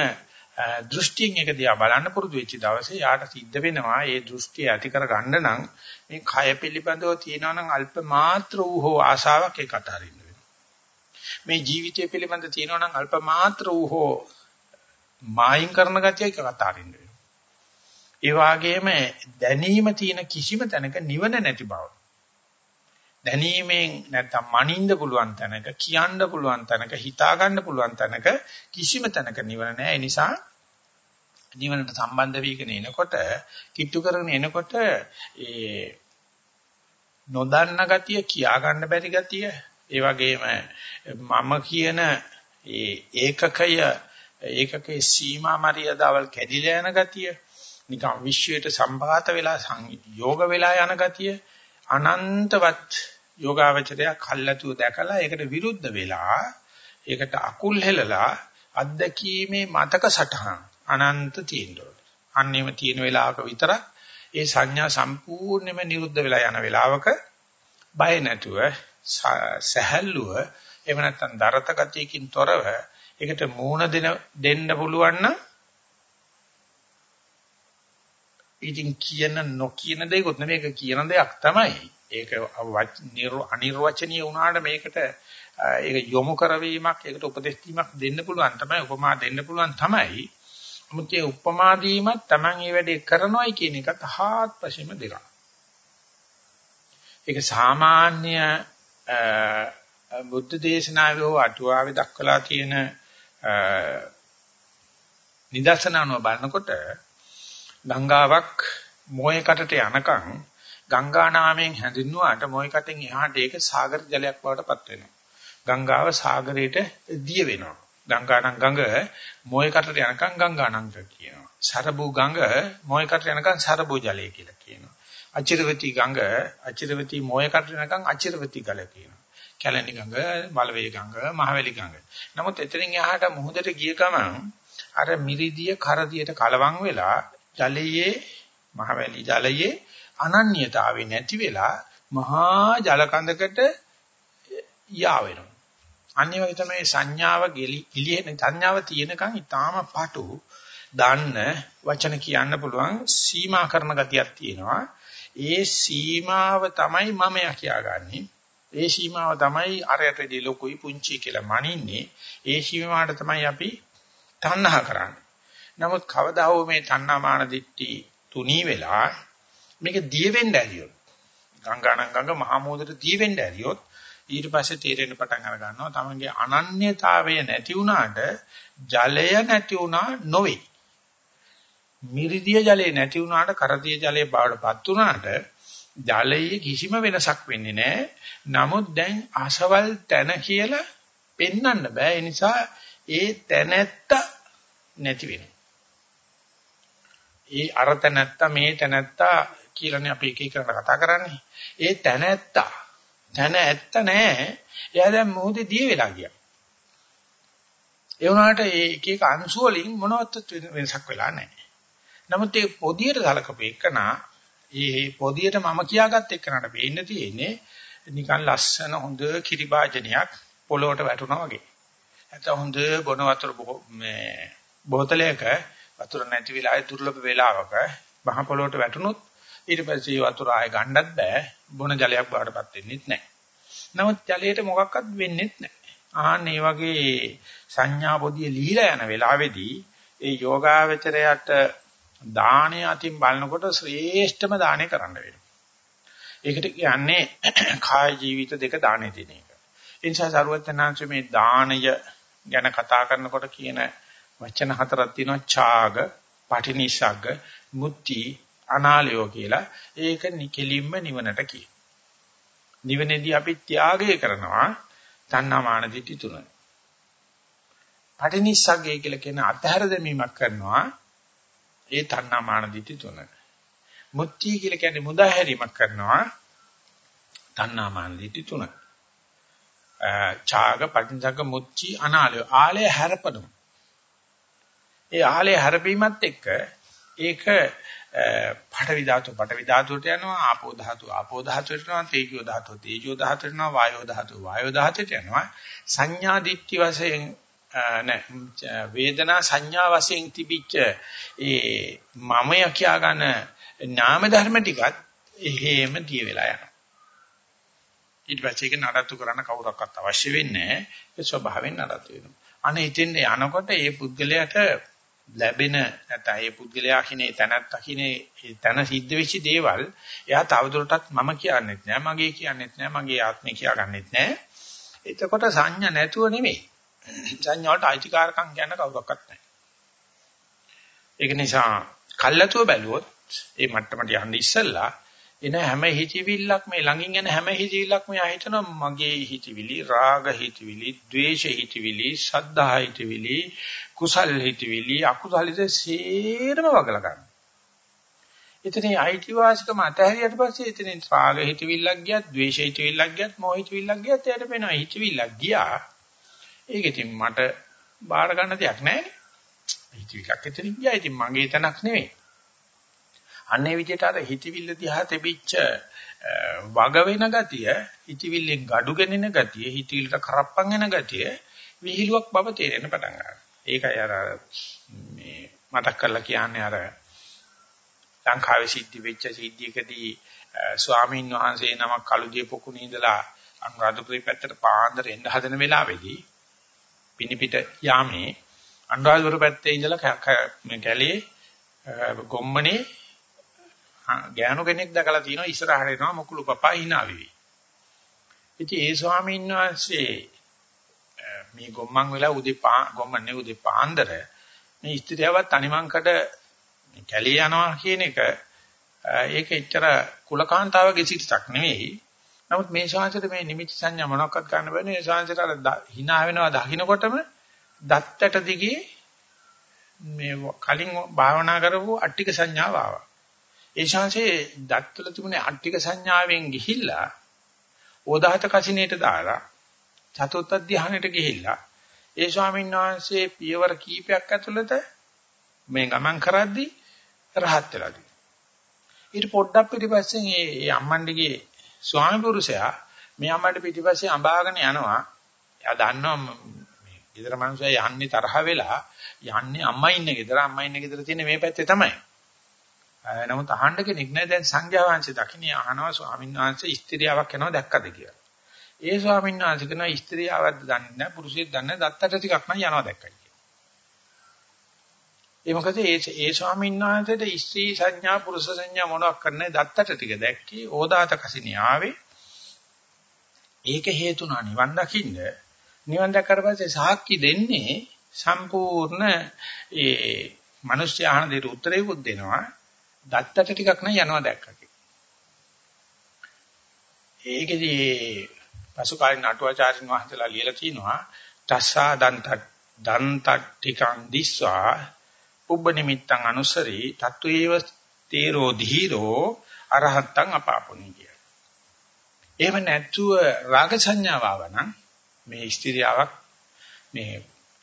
දෘෂ්ටියෙන් එක දිහා බලන්න පුරුදු වෙච්ච දවසේ යාට සිද්ධ වෙනවා ඒ දෘෂ්ටිය ඇති කර ගන්න නම් මේ කය පිළිබඳව තියෙනවා නම් අල්ප මාත්‍ර වූ හෝ ආශාවක් ඒක අතහරින්න වෙනවා. මේ ජීවිතය පිළිබඳ තියෙනවා නම් අල්ප මාත්‍ර වූ හෝ මායින් කරන ගතිය එක කතාරින්න වෙනවා. ඒ වගේම දැනීම තියෙන කිසිම තැනක නිවන නැති බව. දැනීමෙන් නැත්තම් මනින්න පුළුවන් තැනක කියන්න පුළුවන් තැනක හිතා ගන්න පුළුවන් තැනක කිසිම තැනක නිවන නැහැ. ඒ නිසා නිවනට සම්බන්ධ වීගෙන එනකොට කිට්ටු කරගෙන එනකොට ඒ නොදන්න ගතිය කියා ගන්න බැරි ගතිය ඒ වගේම මම කියන ඒ ඒකකය ඒකකේ සීමා මරියදාවල් කැඩිලා යන ගතිය නිකන් විශ්වයට සම්භාත වෙලා යෝග වෙලා යන ගතිය අනන්තවත් යෝගාවචරය කල්ලාතුව දැකලා ඒකට විරුද්ධ වෙලා ඒකට අකුල් හෙලලා අත්දැකීමේ මතක සටහන් අනන්ත තියෙනවා. අන්නේම තියෙන වෙලාවක විතරක් ඒ සංඥා සම්පූර්ණයෙන්ම නිරුද්ධ වෙලා යන වෙලාවක බය නැතුව සහැල්ලුව එහෙම නැත්නම් දරත ගතියකින් තොරව ඒකට මූණ දෙන දෙන්න පුළුවන් නම් ඉතින් කියන නොකියන දෙයක්වත් නෙමෙයි ඒක කියන දෙයක් තමයි. ඒක අනිර්වචනීය වුණාට මේකට ඒක යොමු කරවීමක් ඒකට උපදෙස් දීමක් දෙන්න පුළුවන් තමයි උපමා දෙන්න පුළුවන් තමයි. නමුත් ඒ උපමා දීමත් Taman මේ වැඩේ කරනවායි කියන එකත් හාත්පසෙම දෙකක්. ඒක සාමාන්‍ය බුද්ධ දේශනාවේ හෝ අටුවාවේ දක්වලා තියෙන නිදර්ශන අනුව බලනකොට ගංගාවක් මොහේකටට යනකම් ගංගා නාමයෙන් හැඳින්වුවාට මොයි කටෙන් එහාට ඒක සාගර ජලයක් බවට පත් වෙනවා. ගංගාව සාගරයට දිය වෙනවා. ගංගානම් ගඟ මොයි කටට යනකම් ගංගානම් කියනවා. සරබු ගඟ මොයි කටට යනකම් සරබු ජලය කියලා කියනවා. අචිරවති ගඟ අචිරවති මොයි කටට යනකම් අචිරවති ගල කියනවා. කැලණි ගඟ, බලවේ ගඟ, මහවැලි ගඟ. නමුත් එතනින් එහාට මුහුදට ගිය ගමන් අර මිරිදිය කරදියට කලවම් වෙලා ජලයේ මහවැලි ජලයේ අනන්‍යතාවය නැති වෙලා මහා ජලකඳකට යා වෙනවා. අනිත් වගේ තමයි සංඥාව ගිලිහෙන සංඥාව තියෙනකන් ඊටාම පාටු දාන්න වචන කියන්න පුළුවන් සීමා කරන ගතියක් තියෙනවා. ඒ සීමාව තමයි මමයා කියාගන්නේ. ඒ සීමාව තමයි අරයටදී ලොකුයි පුංචි කියලා මනින්නේ. ඒ සීමාවට තමයි අපි තණ්හා කරන්නේ. නමුත් කවදා හෝ මේ තණ්හා මාන දිට්ටි තුනී වෙලා මේක දිය වෙන්න ඇරියොත් ගංගානම් ගඟ මහා මෝදට දිය වෙන්න ඇරියොත් ඊට පස්සේ තීරෙන්න පටන් අර ගන්නවා තමන්ගේ අනන්‍යතාවය නැති වුණාට ජලය නැති වුණා නොවේ. මිරිදිය ජලය නැති වුණාට කරදිය ජලය බවටපත් වුණාට ජලයේ කිසිම වෙනසක් වෙන්නේ නැහැ. නමුත් දැන් අසවල් තැන කියලා පෙන්වන්න බෑ. ඒ නිසා ඒ තැනැත්ත නැති වෙනවා. ඒ අර තැනැත්ත මේ තැනැත්ත කියලානේ අපි එක එක කතා කරන්නේ. ඒ තැන ඇත්තා. තැන ඇත්ත නෑ. එයා දැන් මොහොතේ දිය වෙලා ගියා. ඒ වුණාට ඒ එක එක අංශු වලින් මොනවත් වෙනසක් වෙලා නැහැ. නමුත් ඒ පොදියට සලකපු එකනා ඒ පොදියට මම කියාගත් එකනට වෙන්න තියෙන්නේ නිකන් ලස්සන හොඳ කිරිබාජනයක් පොළොවට වැටුණා වගේ. නැත්නම් හොඳ බොන වතුර මේ බෝතලයක වතුර නැති වෙලාවේ දුර්ලභ වෙලාවක මහ පොළොවට වැටුනොත් ඊට පස්සේ වතුර ආය ගන්නත් බෑ බොන ජලයක් බාටපත් වෙන්නේත් නැහැ. නමුත් ජලයට මොකක්වත් වෙන්නේත් නැහැ. ආන්න මේ වගේ සංඥා පොදිය ලිහිලා යන වෙලාවේදී ඒ යෝගාවචරයට දාණය අතින් බලනකොට ශ්‍රේෂ්ඨම දාණය කරන්න වෙනවා. ඒකට කියන්නේ කාය ජීවිත දෙක දාණය දෙන එක. ඒ නිසා සරුවචනාංශ මේ දාණය ගැන කතා කරනකොට කියන වචන හතරක් තියෙනවා ඡාග, පටිනිසග්ග, මුත්‍ති, අනාලයෝ කියලා ඒක නිකෙලින්ම නිවනට කියන. නිවනේදී අපි ත්‍යාගය කරනවා තණ්හාමාන දිටි තුන. පටිනිස්සග්ගය කියලා කියන අතහැර දැමීමක් කරනවා ඒ තණ්හාමාන දිටි තුන. මුත්‍ති කියලා කියන්නේ මුදාහැරීමක් කරනවා තණ්හාමාන දිටි තුන. ඡාග පටිනිස්සග්ග මුත්‍ති අනාලය ආලය හැරපනවා. ඒ ආලය හැරපීමත් එක්ක ඒක පඨවි ධාතු පඨවි ධාතුවට යනවා ආපෝ ධාතු ආපෝ ධාතුවට යනවා තේජෝ ධාතු තේජෝ ධාතුවට යනවා වායෝ ධාතු වායෝ ධාතුවට යනවා සංඥා දිට්ඨි වශයෙන් නෑ වේදනා සංඥා වශයෙන් තිබිච්ච ඒ මමය කියා ගන්න නාම ධර්ම ටිකත් එහෙම දිය වෙලා යනවා. ඊට පස්සේ ඒක නඩත්තු කරන්න කවුරක්වත් අවශ්‍ය වෙන්නේ නෑ ඒ ස්වභාවයෙන් නඩත්තු වෙනවා. අනේ ඉතින් යනකොට ඒ පුද්ගලයාට ලැබෙන නැත්නම් ඒ පුද්ගලයා කිනේ තැනත් අකිනේ ඒ තන සිද්ධ වෙච්ච දේවල් එයා තවදුරටත් මම කියන්නෙත් නෑ මගේ කියන්නෙත් නෑ මගේ ආත්මය කියාගන්නෙත් නෑ. එතකොට සංඥා නැතුව නෙමෙයි. සංඥා වලට අයිතිකාරකම් කියන්න කවුරක්වත් නැහැ ඒක නිසා කල්ලාතුව බැලුවොත් ඒ මට්ටමට යන්න ඉස්සෙල්ලා එන හැම හිතවිල්ලක් මේ ළඟින් එන හැම හිතවිල්ලක්ම යා හිතනවා මගේ හිතවිලි රාග හිතවිලි ද්වේෂ හිතවිලි සද්ධා හිතවිලි කුසල් හිතවිලි අකුසල් හිත සේරම වගලා ගන්න. එතනින් අයිතිවාසිකම අතහැරියට පස්සේ එතනින් රාග හිතවිල්ලක් ගියත් ද්වේෂ හිතවිල්ලක් ගියත් මොහ හිතවිල්ලක් ගියත් එයාට පේනවා හිතවිල්ලක් ගියා. ඒක ඉතින් මට බාර ගන්න දෙයක් නැහැ නේ. හිතවිල්ලක් එතනින් ගියා. ඉතින් මගේ තනක් නෙවෙයි. අන්නේ විදිහට අර හිතවිල්ල දිහා තිබිච්ච වග වෙන ගතිය, හිතවිල්ලෙන් gadu ගෙනෙන ගතිය, හිතවිල්ලට කරප්පන් එන ගතිය විහිළුවක් බව තේරෙන පටන් ගන්නවා. ඒකයි අර මේ මතක් කරලා කියන්නේ අර ලංකාවේ සිද්ධ වෙච්ච සිද්ධියකදී ස්වාමීන් වහන්සේ නමක් කළුදිය පොකුණේ ඉඳලා අනුරාධපුරේ පැත්තට පාන්දර එන්න හදන වෙලාවේදී පිනිපිට යාමේ අනුරාධපුර පැත්තේ ඉඳලා මේ කැලේ ගොම්මනේ ගෑනු කෙනෙක් දැකලා තිනවා ඉස්සරහට එනවා මොකුළු පපා hina වෙවි. ඉතින් ඒ ස්වාමීන් වහන්සේ මේ ගොම්මන් වෙලා උදේ පා ගොම්මන්නේ උදේ පාන්දර මේ ස්ත්‍රියවත් තනිමංකඩ කැලේ යනවා කියන එක ඒක එච්චර කුලකාන්තාවගේ සිතක් නෙවෙයි. නමුත් මේ ශාංශයට මේ නිමිති සංඥා මොනක්වත් ගන්න බැහැ. මේ ශාංශයට අර hina වෙනවා දකින්නකොටම දත්තට දිගේ මේ කලින් භාවනා කරපු අට්ටික සංඥාව ආවා. ඒ ශාංශයේ දත්වල තිබුණේ අට්ටික සංඥාවෙන් ගිහිල්ලා ඕදාහත කසිනේට දාලා චතුත්ථ ධානයට ගිහිල්ලා ඒ ස්වාමීන් වහන්සේ පියවර කීපයක් ඇතුළත මේ ගමන් කරද්දී රහත් වෙලා ඊට පොඩ්ඩක් පිටිපස්සෙන් ඒ අම්මණ්ඩිගේ ස්වාමි පුරුෂයා මේ අම්මට පිටිපස්සේ අඹාගෙන යනවා. එයා දන්නවා මේ ගෙදර මිනිස්සයා යන්නේ තරහ වෙලා යන්නේ අම්මා ඉන්න ගෙදර අම්මා ඉන්න ගෙදර තියෙන මේ පැත්තේ තමයි. නමුත් අහන්න කෙනෙක් නැහැ දැන් සංඝයා වහන්සේ දකින්නේ අහනවා ස්වාමීන් වහන්සේ ස්ත්‍රියාවක් යනවා දැක්කද කියලා. ඒ ස්වාමීන් වහන්සේ කියනවා ස්ත්‍රියාවක්ද දන්නේ නැහැ පුරුෂයෙක් දන්නේ දත්තට ටිකක් නම් යනවා දැක්කයි. ඒ මොකද ඒ ඒ ස්වාමීන් වහන්සේට ස්ත්‍රී සංඥා පුරුෂ සංඥා මොනවක් කරන්නේ දත්තට ටික දැක්කේ ඕදාත කසිනිය ආවේ ඒක හේතුණා නිවන් දකින්න නිවන් දැක්කට පස්සේ සාක්ෂි දෙන්නේ සම්පූර්ණ ඒ මිනිස්ය ආහන දෙයට උත්තරේකුත් දෙනවා දත්තට ටිකක් නම් යනවා දැක්කා ඒකෙදී පසු කාලින අටුවාචාරින් වහන්සේලා ලියලා තිනවා තස්සා දන්ත දන්ත ටිකං දිස්වා පුබ්බ නිමිත්තං අනුසරී තත්වේව තේරෝ ධීරෝ අරහත්තං අපාපුනි කිය. එහෙම නැතුව රාග සංඥාව ආවනම් මේ ස්ත්‍රියාවක් මේ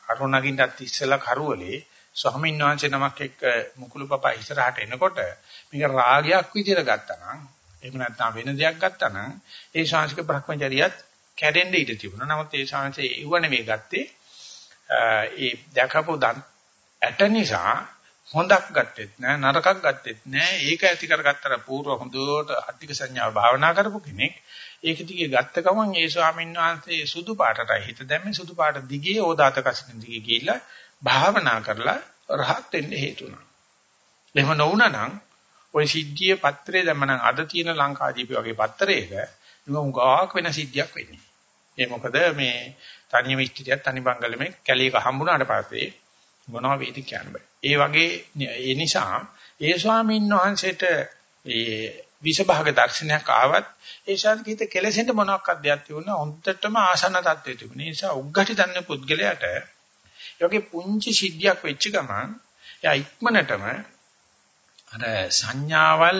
අරුණගින්නත් ඉස්සලා කරවලේ ස්වාමීන් වහන්සේ නමක් එක්ක මුකුළු පපා ඉස්සරහට එනකොට මේක රාගයක් විදිහට ගත්තා නම් එහෙම නැත්නම් වෙන දෙයක් ගත්තා නම් ඒ ශාංශික භ්‍රමචරියත් කැඩෙන්න ඉඩ තිබුණා. නමුත් ඒ ශාංශේ ඒව නෙමෙයි ගත්තේ. ඒ දැකපු ඇට නිසා හොඳක් ගත්තෙත් නෑ නරකක් ගත්තෙත් නෑ ඒක ඇති කරගත්තර පූර්ව හොඳට අට්ටික සංඥාව භාවනා කරපු කෙනෙක් ඒක දිගේ ගත්ත ගමන් ඒ ස්වාමීන් වහන්සේ සුදු පාටටයි හිත දැම්මේ සුදු පාට දිගේ ඕදාත කසින දිගේ ගිහිල්ලා භාවනා කරලා රහත් වෙන්න හේතුණා. එහෙම නොවුනා නම් ওই සිද්ධිය පත්‍රයේ දැම්මනම් අද තියෙන ලංකාදීපි වගේ පත්‍රයක උගාවක් වෙන සිද්ධියක් වෙන්නේ. ඒ මොකද මේ තනියම ඉස්තිරියක් තනි බංගලමේ කැලේක හම්බුණාට පස්සේ මොනවා වේද කියන්න බෑ. ඒ වගේ ඒ නිසා ඒ ස්වාමීන් වහන්සේට ඒ විෂභාග දර්ශනයක් ආවත් ඒ ශාන්තිත කෙලෙසෙන්ට මොනවාක්වත් දෙයක් තිබුණා හොන්දටම ආසන්න තත්ත්වයේ තිබුණේ. ඒ නිසා උග්ගටි දන්න පුද්ගලයාට යෝගේ පුංචි සිද්ධියක් වෙච්ච ගමන් එයා ඉක්මනටම අර සංඥාවල්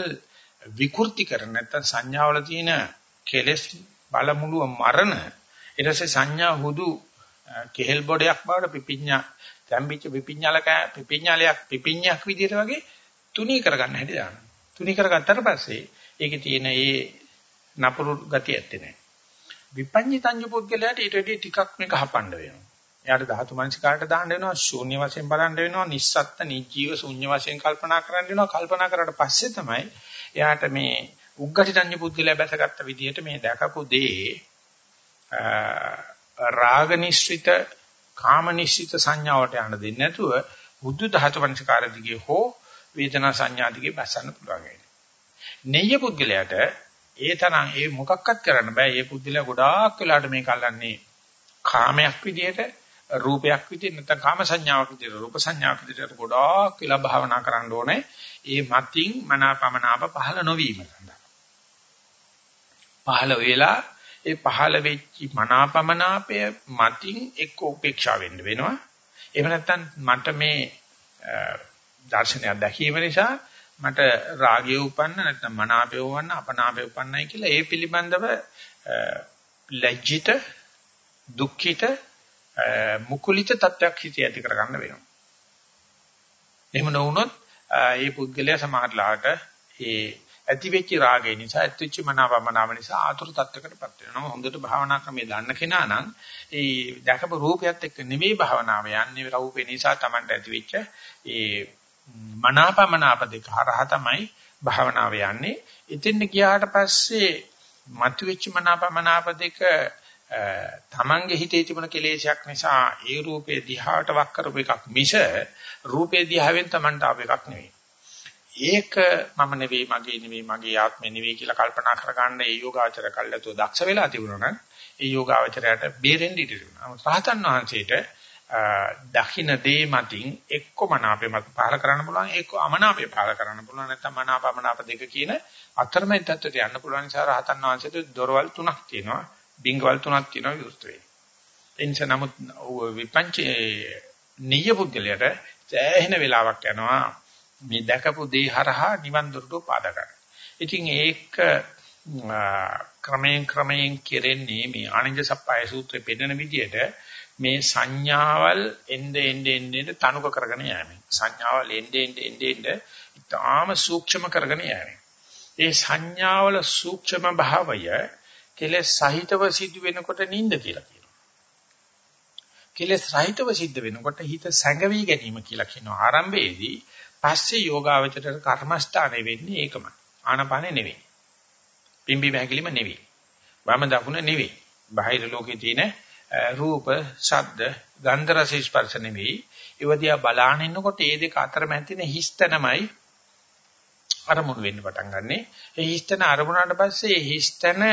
විකෘති කරන නැත්නම් සංඥාවල තියෙන කෙලෙස් බලමුළුව මරණ ඊට පස්සේ සංඥා හුදු කෙහෙල් බොඩයක් බවට පිපිඤ්ඤා තැම්බිච්ච පිපිඤ්ඤාලක පිපිඤ්ඤාලයක් පිපිඤ්ඤාක් විදිහට වගේ තුනී කරගන්න හැටි දානවා. තුනී කරගත්තට පස්සේ ඒකේ තියෙන ඒ නපුරු ගතිය ඇත්තේ නැහැ. විපඤ්ඤිතංජ පුද්ගලයාට ඊට වඩා ටිකක් මේක හපන්න වෙනවා. එයාට ධාතු මනසිකාට දාන්න වෙනවා, ශූන්‍ය වශයෙන් බලන්න වෙනවා, නිස්සත්ත්‍ය නිජීව ශූන්‍ය වශයෙන් කල්පනා කරන්න වෙනවා. කල්පනා කරාට පස්සේ තමයි එයාට මේ උග්ගටිතඤ්ඤ පුද්ගලයා බැසගත්ත විදිහට මේ දැකපු දේ රාග නිශ්චිත කාම නිශ්චිත සංඥාවට යන්න දෙන්නේ නැතුව බුද්ධ ධාතු වංශකාර දිගේ හෝ වේදනා සංඥා දිගේ බසන්න පුළුවන් වෙන්නේ. නෙయ్య පුද්ගලයාට ඒ තරම් ඒ මොකක්වත් කරන්න බෑ. ඒ පුද්ගලයා ගොඩාක් වෙලාට මේක අල්ලන්නේ කාමයක් විදියට රූපයක් විදියට නැත්නම් කාම සංඥාවක් විදියට රූප සංඥාවක් විදියට ගොඩාක් වෙලා භාවනා කරන්න ඕනේ. ඒ මතින් මනාපමනාප පහළ නොවීම සඳහා. පහළ වෙලා ඒ පහළ වෙච්ච මනාපමනාපය මතින් එක්ක උපේක්ෂා වෙන්න වෙනවා. එහෙම නැත්නම් මට මේ දර්ශනයක් දැකීම නිසා මට රාගය උපන්න නැත්නම් මනාපය උපන්න අපනාපය උපන්නයි කියලා ඒ පිළිබඳව ලැජ්ජිත දුක්ඛිත මුකුලිත තත්වයක් හිතේ ඇති කරගන්න වෙනවා. එහෙම නොවුනොත් ඒ පුද්ගලයා සමහරලාට ඒ ඇති වෙච්ච රාගය නිසා ඇති වෙච්ච මනාවමනාව නිසා ආතුර තත්ත්වයකටපත් වෙනවා. හොඳට භාවනා ක්‍රමය දන්න කෙනා නම් ඒ දැකපු රූපයත් එක්ක නෙමෙයි භාවනාව යන්නේ රූපේ නිසා Tamanට ඇති වෙච්ච ඒ මනාපමනාප දෙක හරහා තමයි භාවනාව යන්නේ. එතෙන් ගියාට පස්සේ මතුවෙච්ච මනාපමනාප දෙක තමන්ගේ හිතේ තිබුණ කෙලෙසයක් නිසා ඒ රූපේ දිහාට වක් කරපු එකක් මිස රූපේ දිහාවෙන් තමන්ට ආව එකක් නෙවෙයි. ඒක මම නෙවෙයි මගේ නෙවෙයි මගේ ආත්මෙ නෙවෙයි කියලා කල්පනා කරගන්න ඒ යෝගාචර කල්යතෝ දක්ෂ වෙලා තිබුණා නම් ඒ යෝගාචරයට බේරෙන්න ඉඩ තිබුණා. රහතන් වහන්සේට දකින්න දේ මතින් එක්ක මනාපේ මත පහල කරන්න පුළුවන් එක්ක අමනාපේ පහල කරන්න පුළුවන් නැත්නම් මනාපමනාප දෙක කියන අතරමැද තත්ත්වයට යන්න පුළුවන් නිසා රහතන් වහන්සේට දොරවල් තුනක් තියෙනවා බිංගවල් තුනක් තියෙනවා විවෘත වෙයි. ඒ නිසා නමුත් විපංචේ නිය පුද්ගලයාට සෑහෙන වෙලාවක් යනවා මේ දැකපු දේ හරහා නිවන් දොරට පාදා ගන්න. ඉතින් ඒක ක්‍රමයෙන් ක්‍රමයෙන් කෙරෙන්නේ මේ ආනන්ද සප්පාය සූත්‍රයේ පෙන්නන විදිහට මේ සංඥාවල් එnde ende ende තනුක කරගෙන යෑමෙන් සංඥාවල් එnde ende ende ende ඊටාම සූක්ෂම කරගෙන යෑමෙන් ඒ සංඥාවල සූක්ෂම භාවය කෙලෙස් සහිතව සිදු වෙනකොට නිින්ද කියලා කියනවා. කෙලෙස් රහිතව සිද්ධ වෙනකොට හිත සැඟවි ගැනීම කියලා කියනවා. ආරම්භයේදී පස්සේ යෝගාවචරයට කර්මස්ථානෙ වෙන්නේ ඒකමයි. ආනපානෙ නෙවෙයි. පිම්බි වැගලිම නෙවෙයි. වම දකුණ නෙවෙයි. බාහිර ලෝකේ තියෙන රූප, ශබ්ද, ගන්ධ රස ස්පර්ශ නෙවෙයි. ඒවදියා බලාන ඉන්නකොට ඒ දෙක අතර මැදින හිස්තනමයි අරමුණු වෙන්න පටන් ගන්නෙ. ඒ හිස්තන අරමුණාට පස්සේ ඒ හිස්තන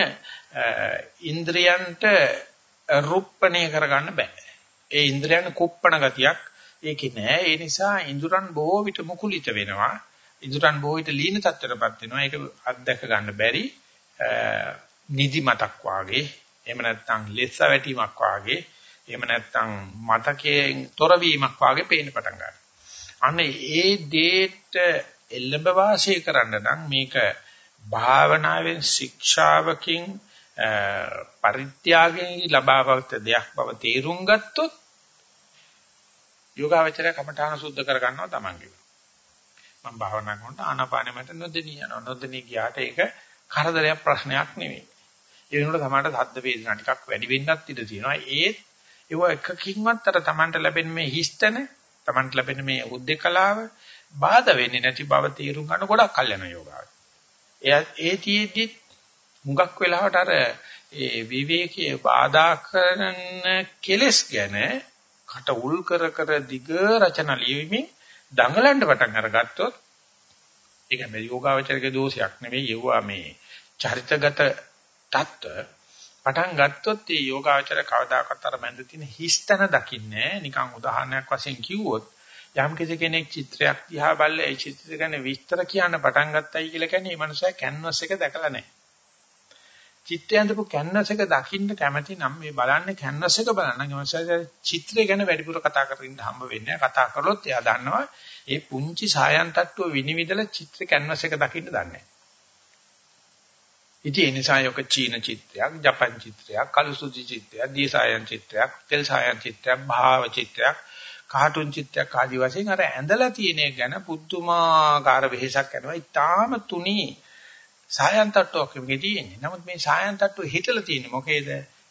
ඉන්ද්‍රයන්ට රුප්පණය කරගන්න බෑ. ඒ ඉන්ද්‍රයන් කුප්පණ ගතියක් ඒකේ නෑ. ඒ නිසා ඉඳුරන් බොහෝ විට මුකුලිත වෙනවා. ඉඳුරන් බොහෝ විට ලීන තත්ත්වයටපත් වෙනවා. ඒක අත්දැක ගන්න බැරි නිදි මතක් වාගේ එහෙම නැත්නම් ලෙස්ස වැටීමක් වාගේ එහෙම නැත්නම් මතකයෙන් තොරවීමක් වාගේ පේන්න පටන් ගන්නවා. අනේ ඒ දේට එල්ලඹ වාසය කරන්න නම් මේක භාවනාවෙන් ශික්ෂාවකින් පරිත්‍යාගයෙන් ලබාවගත දෙයක් බව තේරුම් ගත්තොත් යෝගාවචරය කමඨාන සුද්ධ කර ගන්නවා තමන්ගේ. මම භාවනා කරනකොට ආනාපානෙ මට නොදෙනී යනවා. නොදෙනී ගියාට ඒක කරදරයක් ප්‍රශ්නයක් නෙවෙයි. ඒ වෙනකොට තමයි සද්ද වේදනා ටිකක් වැඩි වෙන්නත් ඉඩ තියෙනවා. ඒත් ඒව එකකින්වත් අර Tamanට ලැබෙන මේ හිස්තන, Tamanට ලැබෙන මේ උද්දේකලාව බාධා වෙන්නේ නැති බව තේරුම් ගන්න ගොඩක් කල් යන යෝගාවයි. එයා ඒ තියේදී මුගක් වෙලාවට අර ඒ විවේකයේ බාධා කරන කෙලස් ගැන කට උල් කර කර දිග රචන ලියවිමින් දඟලන්න පටන් අරගත්තොත් ඒක මේ යෝගාවචරයේ දෝෂයක් නෙවෙයි යුවා මේ චරිතගත තත්ත්ව පටන් ගත්තොත් මේ යෝගාචර කවදාකවත් අර මැද තියෙන හිස්තන දකින්නේ නිකන් උදාහරණයක් වශයෙන් කිව්වොත් යම් කෙනෙක් චිත්‍රයක් දිහා බලලා ඒ චිත්‍රය ගැන විස්තර කියන්න පටන් ගත්තයි කියලා කියන්නේ මේ මනුස්සයා කැන්වස් එක දැකලා නැහැ. චිත්‍රය අඳපු කැන්වස් එක දකින්න කැමති නම් මේ බලන්නේ කැන්වස් එක බලන්න. ඒ මනුස්සයා චිත්‍රය ගැන වැඩිපුර කතා කරමින් හම්බ වෙන්නේ. කතා කරලොත් එයා දන්නවා ඒ පුංචි සායන් තට්ටුව විනිවිදලා චිත්‍ර කැන්වස් එක දකින්න දන්නේ නැහැ. ඉතින් ඒ නිසා යක චීන චිත්‍රයක්, ජපන් චිත්‍රයක්, කළුසුදි චිත්‍රයක්, දීසායන් චිත්‍රයක්, තෙල්සායන් චිත්‍රයක්, භාව චිත්‍රයක්, කාටුන් චිත්‍රයක් ආදි වශයෙන් අර ඇඳලා තියෙන එක ගැන පුදුමාකාර වෙහෙසක් කරනවා. ඊටාම තුනි සායන් තට්ටුවක් මේකේ තියෙන්නේ. නමුත් මේ සායන් තට්ටුව හිටලා තියෙන්නේ මොකේද?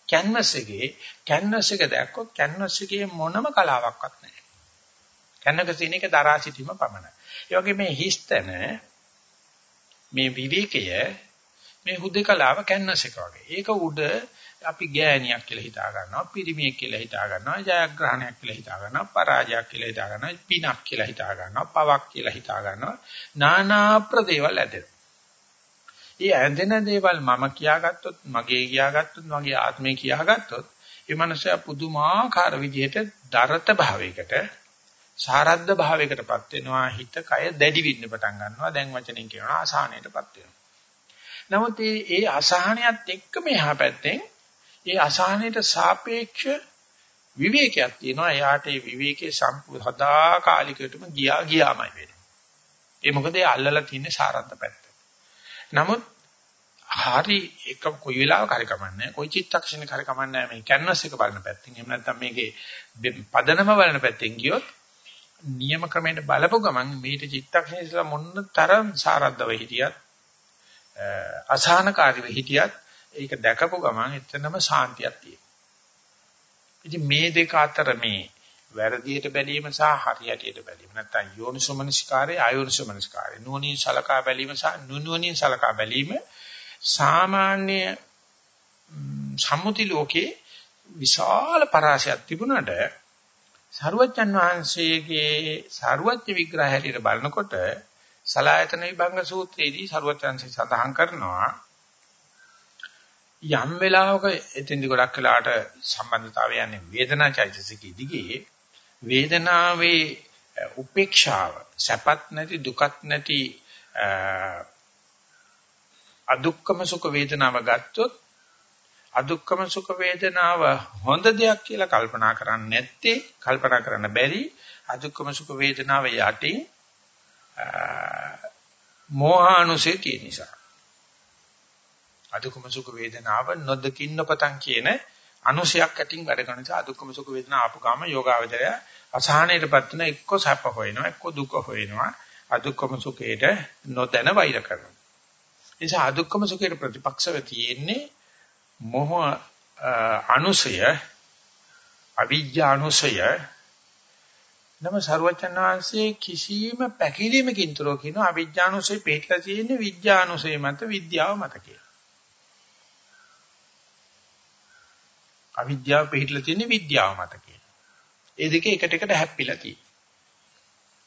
කැන්වස් එකේ කැන්වස් එක දැක්කොත් කැන්වස් එකේ මොනම කලාවක්වත් නැහැ. කැන්වස් තියෙන එක දරා සිටීම පමණයි. ඒ වගේ මේ හිස්තන මේ විවේකය මේ හුදේකලාව කැන්වස් එක වගේ. ඒක උඩ අපි ගෑණියක් කියලා හිතා ගන්නවා, පිරිමියෙක් කියලා හිතා ගන්නවා, ජයග්‍රහණයක් කියලා හිතා ගන්නවා, පරාජයක් කියලා හිතා ගන්නවා, පිනක් කියලා හිතා ගන්නවා, පවක් කියලා හිතා ගන්නවා. নানা ප්‍රදේවල් ඇදෙනවා. මේ ඇඳෙන දේවල් මම කියාගත්තොත්, මගේ කියාගත්තොත්, මගේ ආත්මේ කියාගත්තොත්, ඒ මනුස්සයා පුදුමාකාර විදිහට දරත භාවයකට සාරද්ද භාවයකටපත් වෙනවා හිත කය දැඩි වෙන්න පටන් ගන්නවා දැන් වචනෙන් කියනවා ආසානයටපත් වෙනවා නමුත් මේ ඒ අසහනයත් එක්ක මෙහා පැත්තෙන් ඒ අසහනයට සාපේක්ෂ විවේකයක් තියෙනවා. එයාට ඒ විවේකයේ සදාකාලිකවටම ගියා ගියාමයි වෙන්නේ. ඒ මොකද ඒ අල්ලලා තියෙන්නේ සාරද්ද පැත්ත. නමුත් හරි එක කොයි වෙලාවක හරි කමන්නේ කොයි චිත්තක්ෂණයක හරි කමන්නේ මේ කැන්වස් එක බලන පැත්තෙන් එහෙම නැත්නම් මේකේ පදනම බලන පැත්තෙන් ගියොත් නියම ක්‍රමයට බලපුව ගමන් මේට චිත්තක්ෂණය ඉස්සලා මොන්න තරම් සාරද්දව හිටියත් අසහනකාරීව හිටියත් ඒක දැකපු ගමන් එතනම සාන්තියක් තියෙනවා. ඉතින් මේ දෙක අතර මේ වැරදියට බැලීම සහ හරියටට බැලීම නැත්නම් යෝනිසෝමනස්කාරය ආයෝනිසෝමනස්කාරය නුවණින් සලකා බැලීම සහ නුනුවණින් සලකා බැලීම සාමාන්‍ය සම්මුති ලෝකේ විශාල පරාසයක් තිබුණාට සරුවච්චන් වහන්සේගේ සරුවච්ච විග්‍රහය හැටියට බලනකොට සලායතන විභංග සූත්‍රයේදී සරුවචන්සේ සඳහන් කරනවා යම් වෙලාවක එතෙන්දි ගොඩක් වෙලාට සම්බන්ධතාවය යන්නේ වේදනා චෛතසිකයේ දිගේ. වේදනාවේ උපේක්ෂාව සැපත් නැති දුකත් නැති අදුක්කම සුඛ වේදනාව ගත්තොත් අදුක්කම සුඛ වේදනාව හොඳ දෙයක් කියලා කල්පනා කරන්නේ නැත්තේ කල්පනා කරන්න බැරි අදුක්කම සුඛ වේදනාව යටින් මෝහානුසය තියෙන නිසා. අදුක්කම සුඛ වේදනාව නොදකින්න පතන් කියන අනුසයක් ඇටින් වැඩ කරන නිසා අදුක්කම සුඛ වේදනා ආපු ගාම යෝගාවචරය අසහනයටපත් වෙන එක්ක සැප හොයනවා එක්ක දුක හොයනවා. අදුක්කම සුඛයට නොදැන වෛර කරනවා. නිසා අදුක්කම සුඛයට ප්‍රතිපක්ෂව තියෙන්නේ මොහ අනුසය අවිජ්ජා අනුසය. නම ਸਰවචනාංශයේ කිසියම් පැකිලීමකින් තොරව කියන අවිජ්ජානුසය පිටලා තියෙන්නේ විද්‍යානුසය මත විද්‍යාව මත කියලා. අවිද්‍යාව පිටලා තියෙන්නේ විද්‍යාව මත කියලා. ඒ දෙක එකට එකට හැප්පිලා තියෙනවා.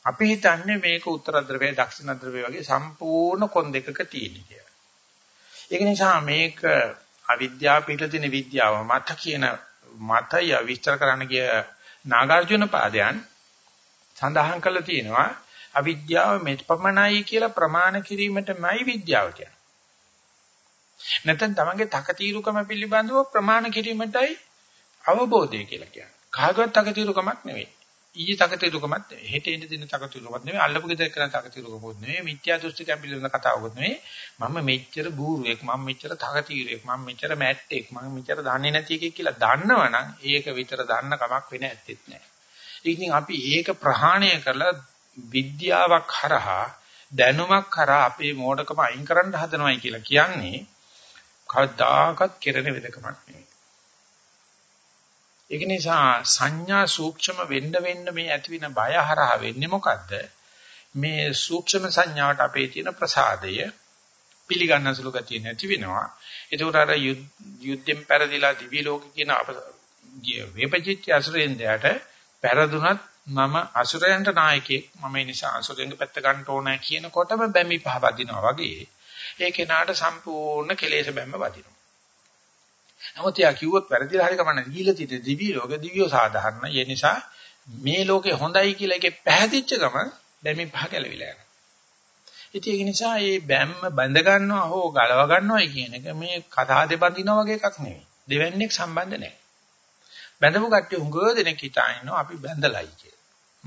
අපි හිතන්නේ මේක උත්තර ධ්‍රවය දක්ෂිණ ධ්‍රවය වගේ සම්පූර්ණ කොන් දෙකක තියෙන කියලා. ඒක නිසා මේක අවිද්‍යාව පිටලා තියෙන විද්‍යාව මත කියන මතය විස්තර කරන්න ගිය නාගාර්ජුන පාදයන් සඳහන් කරලා තියෙනවා අවිද්‍යාව මෙපමණයි කියලා ප්‍රමාණ කිරීමටමයි විද්‍යාව කියන්නේ. නැත්නම් තමන්ගේ තකතිරුකම පිළිබඳව ප්‍රමාණ කිරීමටයි අවබෝධය කියලා කියන්නේ. කාගවත් තකතිරුකමක් නෙවෙයි. ඊයේ තකතිරුකමක් නෙවෙයි. හෙට එන්න දින තකතිරුකමක් නෙවෙයි. අල්ලපු ගෙදර කරන තකතිරුකමක් නෙවෙයි. මිත්‍යා දෘෂ්ටිකම් පිළිබඳ කතාවකුත් නෙවෙයි. මම මෙච්චර බූරුවෙක්, මම මෙච්චර තකතිරුවෙක්, මම මෙච්චර මැට්ටෙක්, මම මෙච්චර දන්නේ නැති එකෙක් කියලා දන්නවනම් ඒක විතර දන්න කමක් වෙන ඇත්තෙත් නැහැ. ඉතින් අපි ඒක ප්‍රහාණය කරලා විද්‍යාවක් හරහා දැනුමක් කරා අපේ මෝඩකම අයින් කරන්න හදනවයි කියලා කියන්නේ කවදාකවත් කෙරෙන වෙදකමක් නෙවෙයි. ඒක නිසා සංඥා සූක්ෂම වෙන්න වෙන්න මේ ඇතිවෙන බය හරහා වෙන්නේ මොකද්ද? මේ සූක්ෂම සංඥාවට අපේ තියෙන ප්‍රසාදය පිළිගන්න සුළු ගතිය නැති වෙනවා. ඒකට අර යුද්ධෙන් පෙරදිලා දිවි ලෝකේ කියන වේපචිත්‍ය අසුරෙන් දෙයට පෙරදුනත් මම අසුරයන්ට නායකයෙක් මම ඒ නිසා අසුරෙන්ගේ පැත්ත ගන්න ඕනේ කියනකොටම බැමි පහ වදිනවා වගේ ඒ කෙනාට සම්පූර්ණ කෙලෙස් බැම්ම වදිනවා. නමුත් යා කිව්වොත් වැරදිලා හරි කමන්නේ දීලා තියෙන දිවි ලෝක දිව්‍යෝ සාධාරණ. ඒ නිසා මේ ලෝකේ හොඳයි කියලා එකේ පැහැදිච්ච ගමන් බැමි පහ ගැලවිලා යනවා. ඉතින් ඒක නිසා මේ බැම්ම බැඳ ගන්නවා හෝ ගලව ගන්නවායි කියන එක මේ කතා දෙබඳිනා වගේ එකක් නෙවෙයි. දෙවන්නේක් සම්බන්ධ නැහැ. බැඳපු කට්ටිය හුඟ දෙනෙක් හිතා ඉන්නවා අපි බැඳලයි කියලා.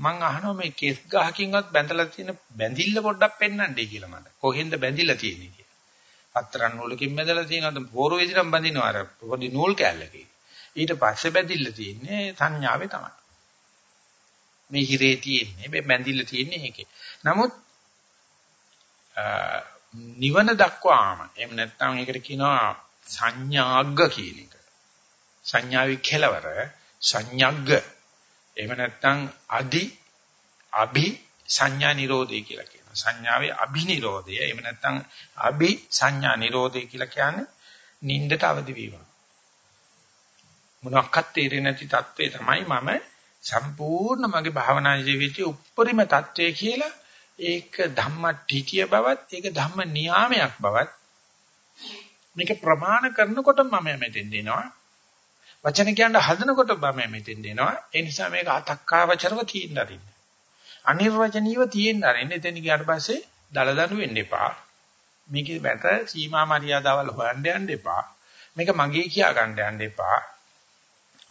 මං අහනවා මේ කෙස් ගහකින්වත් බැඳලා තියෙන බැඳිල්ල පොඩ්ඩක් පෙන්වන්නයි කියලා මට. කොහෙන්ද බැඳිලා තියෙන්නේ කියලා. පතරන් නූලකින් බැඳලා තියෙනවද පොර විදිහටම බැඳිනවා අර පොඩි නූල් කෑල්ලකින්. ඊට පස්සේ බැඳිල්ල තියෙන්නේ සංඥාවේ තමයි. මේ හිරේ තියෙන්නේ මේ බැඳිල්ල තියෙන්නේ ඒකේ. නමුත් නිවන දක්වාම එහෙම නැත්නම් ඒකට කියනවා සංඥාග්ග කියන එක. සංඥාවේ කෙලවර සංඥග්ග එහෙම නැත්නම් අදි අභි සංඥා නිරෝධය කියලා කියනවා. සංඥාවේ අභි නිරෝධය. එහෙම නැත්නම් අභි සංඥා නිරෝධය කියලා කියන්නේ නින්දට අවදි වීම. මොනක්වත් තේරෙන්නේ නැති தત્ත්වය තමයි මම සම්පූර්ණ මගේ භාවනා ජීවිතයේ උප්පරිම தત્ත්වය කියලා ඒක ධම්ම ඨිතිය බවත් ඒක ධම්ම නියාමයක් බවත් මේක ප්‍රමාණ කරනකොට මම මෙතෙන් දෙනවා වචන කියන්න හදනකොට බම මෙතෙන් දෙනවා. ඒ නිසා මේක අතක්කාවචරව තියෙන්න අරින්න. අනිර්වචනීයව තියෙන්න අරින්න. එතෙන් ගියාට පස්සේ දලදනු වෙන්න එපා. මේකේ බැට සීමා මරියාදාවල් හොයන්න යන්න එපා. මේක මගේ කියා ගන්න යන්න එපා.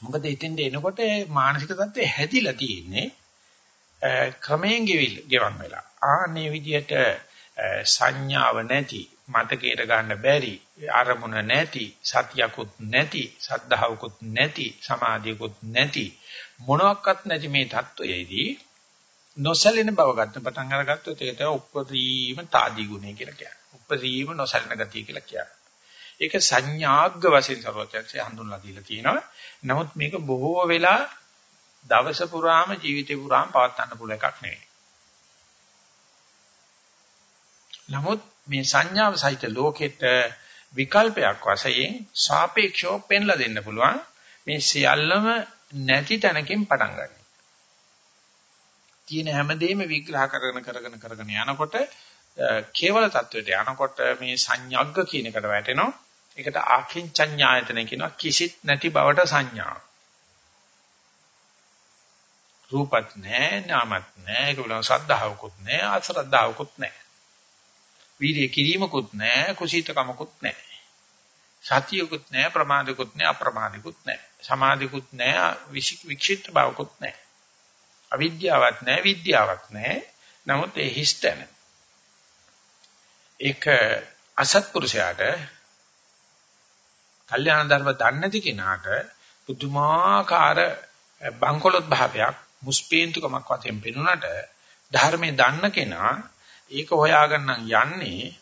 මොකද එතෙන්ට එනකොට මානසික தත්ත්වය හැදිලා තියෙන්නේ ක්‍රමයෙන් ගෙවන් වෙලා. ආන්නේ විදිහට සංඥාව නැති මතකයට ගන්න බැරි අරමුණ නැති සතියකුත් නැති සද්ධාවකුත් නැති සමාධියකුත් නැති මොනවත් නැති මේ தত্ত্বයේදී නොසැලෙන බව ගන්න පටන් අරගත්තොත් ඒකට උප්පරීම తాදී ගුණය කියලා කියනවා. උප්පරීම නොසැලෙන ගතිය කියලා කියනවා. ඒක සංඥාග්ග වශයෙන් සර්වචර්යය හඳුන්ලා දීලා තියෙනවා. නමුත් මේක බොහෝ වෙලා දවස පුරාම ජීවිතේ පුරාම පවත්වන්න පුළුවන් එකක් නෙවෙයි. නමුත් මේ සංඥාව සහිත ලෝකෙට විකල්පයක් වශයෙන් සාපේක්ෂව පෙන්ලා දෙන්න පුළුවන් මේ සියල්ලම නැති තැනකින් පටන් ගන්න. තියෙන හැමදේම විග්‍රහ කරගෙන කරගෙන කරගෙන යනකොට කේවල தത്വයට යනකොට මේ සංයග්ග කියන එකට වැටෙනවා. ඒකට ආකින්චඤ්ඤායතන කියනවා කිසිත් නැති බවට සංඥාවක්. රූපත් නැහැ නාමත් නැහැ ඒක වල සද්ධාවකුත් නැහැ අශ්‍රද්ධාවකුත් නැහැ වීර්ය කිරීමකුත් නැහැ, කුසීතකමකුත් නැහැ. සතියකුත් නැහැ, ප්‍රමාදකුත් නැහැ, අප්‍රමාදිකුත් නැහැ. සමාධිකුත් නැහැ, වික්ෂිප්ත බවකුත් නැහැ. අවිද්‍යාවක් නැහැ, විද්‍යාවක් නැහැ. නමුත් ඒ හිස්තන ඒක අසත්පුරුෂයාට කල්යාණ ධර්ම දන්නේ නැති කෙනාට පුදුමාකාර බංකොලොත් භාවයක් මුස්පීන්තුකමක් වශයෙන් පෙනුනට ධර්මයේ දන්න කෙනා ඒක හොයාගන්න යන්නේ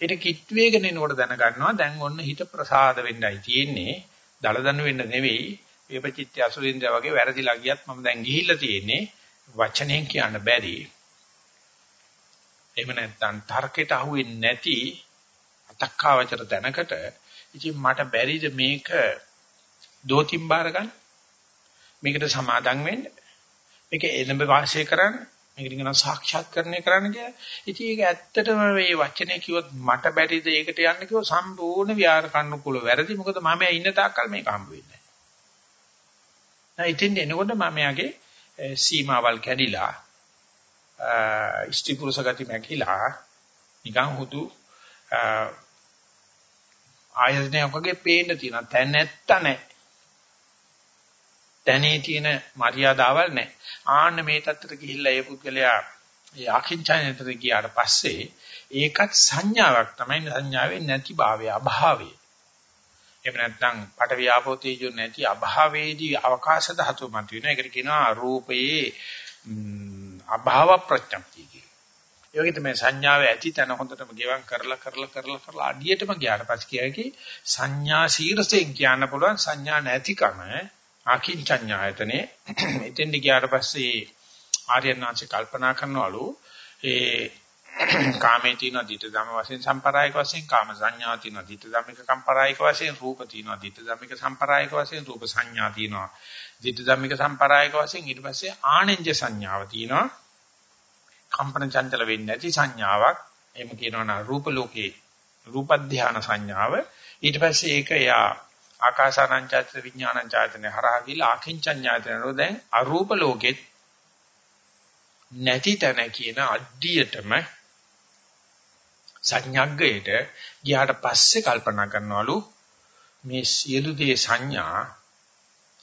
ඊට කිට් වේගන එනකොට දැනගන්නවා. දැන් ඔන්න හිත ප්‍රසාද වෙන්නයි තියෙන්නේ. දලදනු වෙන්න නෙවෙයි. වේපචිත්‍ය අසුරින්ද්‍ර වගේ වැරදිලා ගියත් මම දැන් ගිහිල්ලා තියෙන්නේ. වචනෙන් කියන්න බැරි. එහෙම නැත්නම් තර්කයට අහුවෙන්නේ නැති අතක්කාවචර දැනකට ඉතින් මට බැරිද මේක දෝතිම් බාර ගන්න? මේකට සමාදම් වෙන්න? මේක එළඹ වාසය කරන්න? මේකට කියනවා සාක්ෂාත්කරණය කරන්න කියලා. ඉතින් ඒක ඇත්තටම මේ වචනේ කිව්වොත් මට බැරිද ඒකට යන්න කිව්ව සම්පූර්ණ ව්‍යාකරණ කුල වැරදි. මොකද මම ඉන්න තාක්කල් මේක හම්බ වෙන්නේ නැහැ. නැයි ඉතින් එනකොට මම යාගේ සීමාවල් කැඩිලා ඉෂ්ටි පුරුෂ ගති මැකිලා නිකන් හුදු ආයතනයක් වගේ පේන්න තියෙනවා. තැන් නැත්ත නැහැ. තැනේ තියෙන මරියාදාවල් නැහැ. ආන්න මේ தත්තට ගිහිල්ලා ඒ පුද්ගලයා ඒ අකින්චයනතර ගියාට පස්සේ ඒකත් සංඥාවක් තමයි සංඥාවේ නැතිභාවය අභාවය. එහෙම නැත්නම් පට වියාපෝ තේජෝ නැති අභාවයේදී අවකාශ ධාතු මත වෙන එකට කියනවා රූපයේ අභාව ප්‍රත්‍යක්තිය කියලා. ඒ වගේ තමයි සංඥාවේ ඇති තැන හොඳටම ගෙවම් කරලා කරලා කරලා කරලා අඩියටම ගියාට පස්සේ කියයි සංඥා ශීර්ෂයෙන් කියන්න පුළුවන් සංඥා නැතිකම අකින්චඤ්ඤායතනේ. එතෙන්ට ගියාට පස්සේ ආර්යනාංශ කල්පනා කරනවලු ඒ කාමේ තියෙන දිට ධම වශයෙන් සම්පරායික වශයෙන් කාම සංඥා තියෙන දිට ධමික සම්පරායික වශයෙන් රූප තියෙන දිට ධමික සම්පරායික වශයෙන් රූප සංඥා තියෙනවා. දිට ධමික සම්පරායික වශයෙන් ඊට පස්සේ ආනෙන්ජ සංඥාව තියෙනවා. කම්පන චංචල වෙන්නේ නැති සංඥාවක්. එහෙම කියනවා නම් රූප ලෝකේ රූප ධානා සංඥාව. ඊට පස්සේ ඒක යා ආකාසානංචායතන විඥානංචායතන හරහා ගිහලා අකින්චඤ්ඤායතනෝ දැන් අරූප ලෝකෙත් නැති තැන කියන අඩියටම සංඥග්ගයට ගියාට පස්සේ කල්පනා කරනවලු මේ සියලු දේ සංඥා.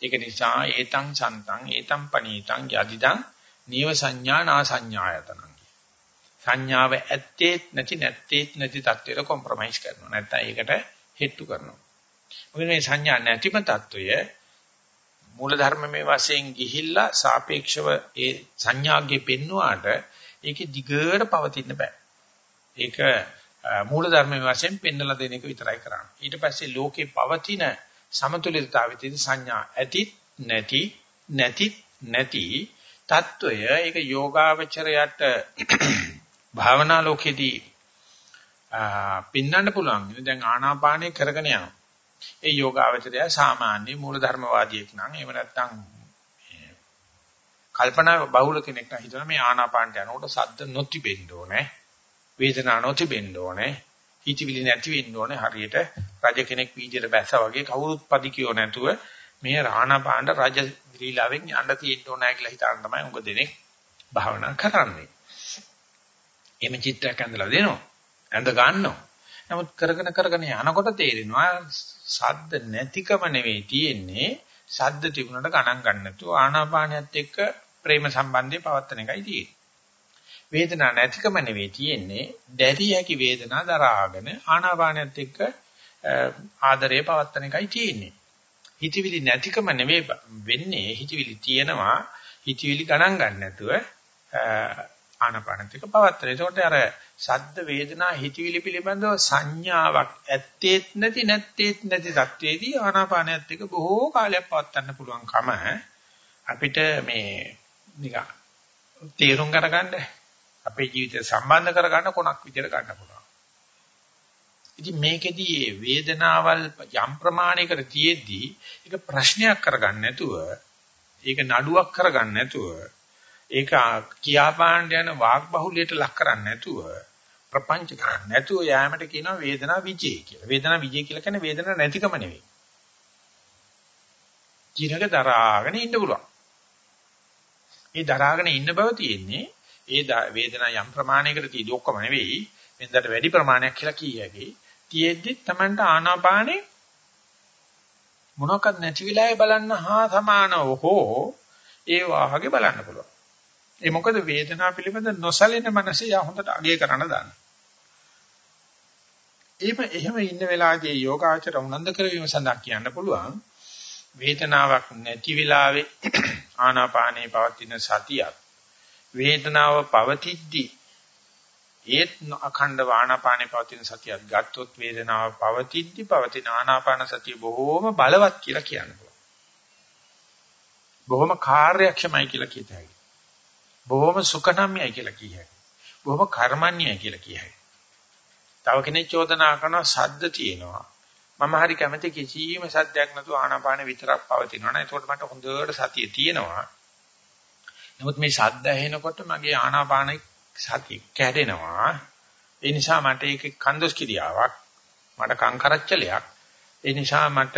ඒක නිසා ඒතං සන්තං ඒතං පනීතං යදිදං නීව සංඥා නා සංඥායතනං සංඥාව ඇත්තේ නැති නැත්තේ නැති තත්ත්වයට කොම්ප්‍රොමයිස් කරනවා. නැත්නම් ඒකට හෙට්ටු කරනවා. මොකද මේ සංඥා නැතිම తত্ত্বය මූල ධර්ම මේ වශයෙන් ගිහිල්ලා සාපේක්ෂව ඒ සංඥාගේ පෙන්වාට ඒකේ දිගට පවතින්න බෑ. ඒක මූල ධර්මයේ වශයෙන් පෙන්වලා දෙන එක විතරයි කරන්නේ. ඊට පස්සේ ලෝකේ පවතින සමතුලිතතාවයේදී සංඥා ඇති නැති නැති නැති తত্ত্বය ඒක යෝගාවචරයට භාවනා ලෝකෙදී පින්නන්න පුළුවන්. දැන් ආනාපානය කරගෙන යනවා. ඒ යෝගාවචරය සාමාන්‍ය මූලධර්මවාදියෙක් නම් එහෙම නැත්නම් කල්පනා බහුල කෙනෙක් නම් හිතන මේ ආනාපානට යනකොට සද්ද නොතිබෙන්න ඕනේ වේදනා නොතිබෙන්න ඕනේ හිතවිලි නැති වෙන්න ඕනේ. හරියට රජ කෙනෙක් වීදියට බැස්සා වගේ කවුරුත් පදිකියෝ නැතුව මේ ආනාපානට රජ විලීලාවෙන් යන්න තියෙන්න ඕනේ කියලා හිතාන තමයි උඟ දෙනෙක් භාවනා කරන්නේ. එimhe චිත්තයක් ඇඳලා දෙනවා ඇඳ ගන්නවා. නමුත් කරගෙන කරගෙන යනකොට තේරෙනවා සද්ද නැතිකම නෙවෙයි තියෙන්නේ සද්ද තිබුණට ගණන් ගන්න නැතුව ආනාපානියත් එක්ක ප්‍රේම සම්බන්ධය පවත්තන එකයි තියෙන්නේ. වේදනා නැතිකම නෙවෙයි තියෙන්නේ දැරිය හැකි වේදනා දරාගෙන ආනාපානියත් එක්ක ආදරය පවත්තන එකයි තියෙන්නේ. හිතවිලි නැතිකම නෙවෙයි වෙන්නේ හිතවිලි තියෙනවා හිතවිලි ගණන් ගන්න නැතුව ආනාපාන ටික පවත්තන. එතකොට අර සද්ද වේදනා හිතවිලි පිළිබඳව සංඥාවක් ඇත්තේත් නැති නැත්තේත් නැති தത്വෙදී ආනාපානයත් එක්ක බොහෝ කාලයක් පවත්වන්න පුළුවන්කම අපිට මේ නිකන් තේරුම් කරගන්න අපේ ජීවිතය සම්බන්ධ කරගන්න කොනක් විදියට ගන්න පුළුවන්. ඉතින් මේකෙදී මේ වේදනාවල් යම් ප්‍රමාණයකට තියෙද්දී ඒක ප්‍රශ්නයක් කරගන්න නැතුව ඒක නඩුවක් කරගන්න නැතුව ඒක කියාපාන්න යන වාග් බහුලියට ලක් කරන්නේ නැතුව ප්‍රපංච කරන්නේ නැතුව යෑමට කියනවා වේදනා විජේ කියලා. වේදනා විජේ කියලා කියන්නේ වේදනා නැතිකම නෙවෙයි. ජීනක දරාගෙන ඉන්න පුළුවන්. ඒ දරාගෙන ඉන්න බව තියෙන්නේ ඒ වේදනා යම් ප්‍රමාණයකට තියෙදි ඔක්කොම නෙවෙයි වෙනදට වැඩි ප්‍රමාණයක් කියලා කීයකි. තියෙද්දි Tamanට ආනාපානේ මොනක්වත් නැති විලායේ බලන්න හා සමානව හෝ ඒ වාහගේ බලන්න පුළුවන්. ඒ මොකද වේදනාව පිළිබඳ නොසලෙන මනස යා හොඳට අගය කරන්න දාන්න. එහෙම එහෙම ඉන්න වෙලාවේදී යෝගාචර උනන්ද කරවීම සඳහා කියන්න පුළුවන් වේදනාවක් නැති වෙලාවේ ආනාපානේ පවතින සතියක් වේදනාව පවතිද්දී ඒත් අඛණ්ඩ ආනාපානේ පවතින සතියක් ගත්තොත් වේදනාව පවතිද්දී පවතින ආනාපාන සතිය බොහෝම බලවත් කියලා කියන්න පුළුවන්. බොහොම කාර්යක්ෂමයි කියලා කියත හැකියි. බොහොම සුඛනම්යයි කියලා කිය හැකියි. බොහොම කර්මන්‍යයි කියලා කිය හැකියි. තව කෙනෙක් චෝදනා කරනවා සද්ද තියෙනවා. මම හරි කැමති කිසිම සද්දයක් නැතුව ආනාපාන විතරක් පවතිනවා නේද? එතකොට මට හොඳට සතිය තියෙනවා. නමුත් මේ සද්ද ඇහෙනකොට මගේ ආනාපාන සතිය කැඩෙනවා. ඒ නිසා මට ඒක කන්දොස් කිරියාවක්. මට කංකරච්චලයක්. ඒ නිසා මට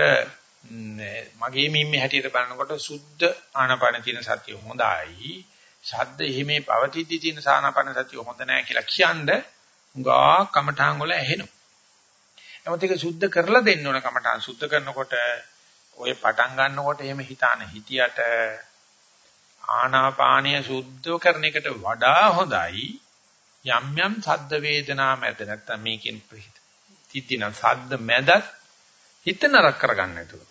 මගේ මිම්මේ හැටියට බලනකොට සුද්ධ ආනාපාන තියෙන සතිය හොඳයි. ශබ්ද එහෙමේ පවතිද්දි තියෙන සානාපාන සතිය හොඳ නැහැ කියලා කියන්නේ උගා කමඨාන් වල ඇහෙනවා. නමුත් ඒක සුද්ධ කරලා දෙන්න ඕන කමඨාන් සුද්ධ කරනකොට ඔය පටන් ගන්නකොට එහෙම හිතාන හිතියට ආනාපානීය සුද්ධ කරන එකට වඩා හොඳයි යම් යම් සද්ද වේදනා මැද නැත්තම් මේකෙන් ප්‍රහිත. තිත්තින සද්ද මැදත් හිත නරක කරගන්න නැතුව.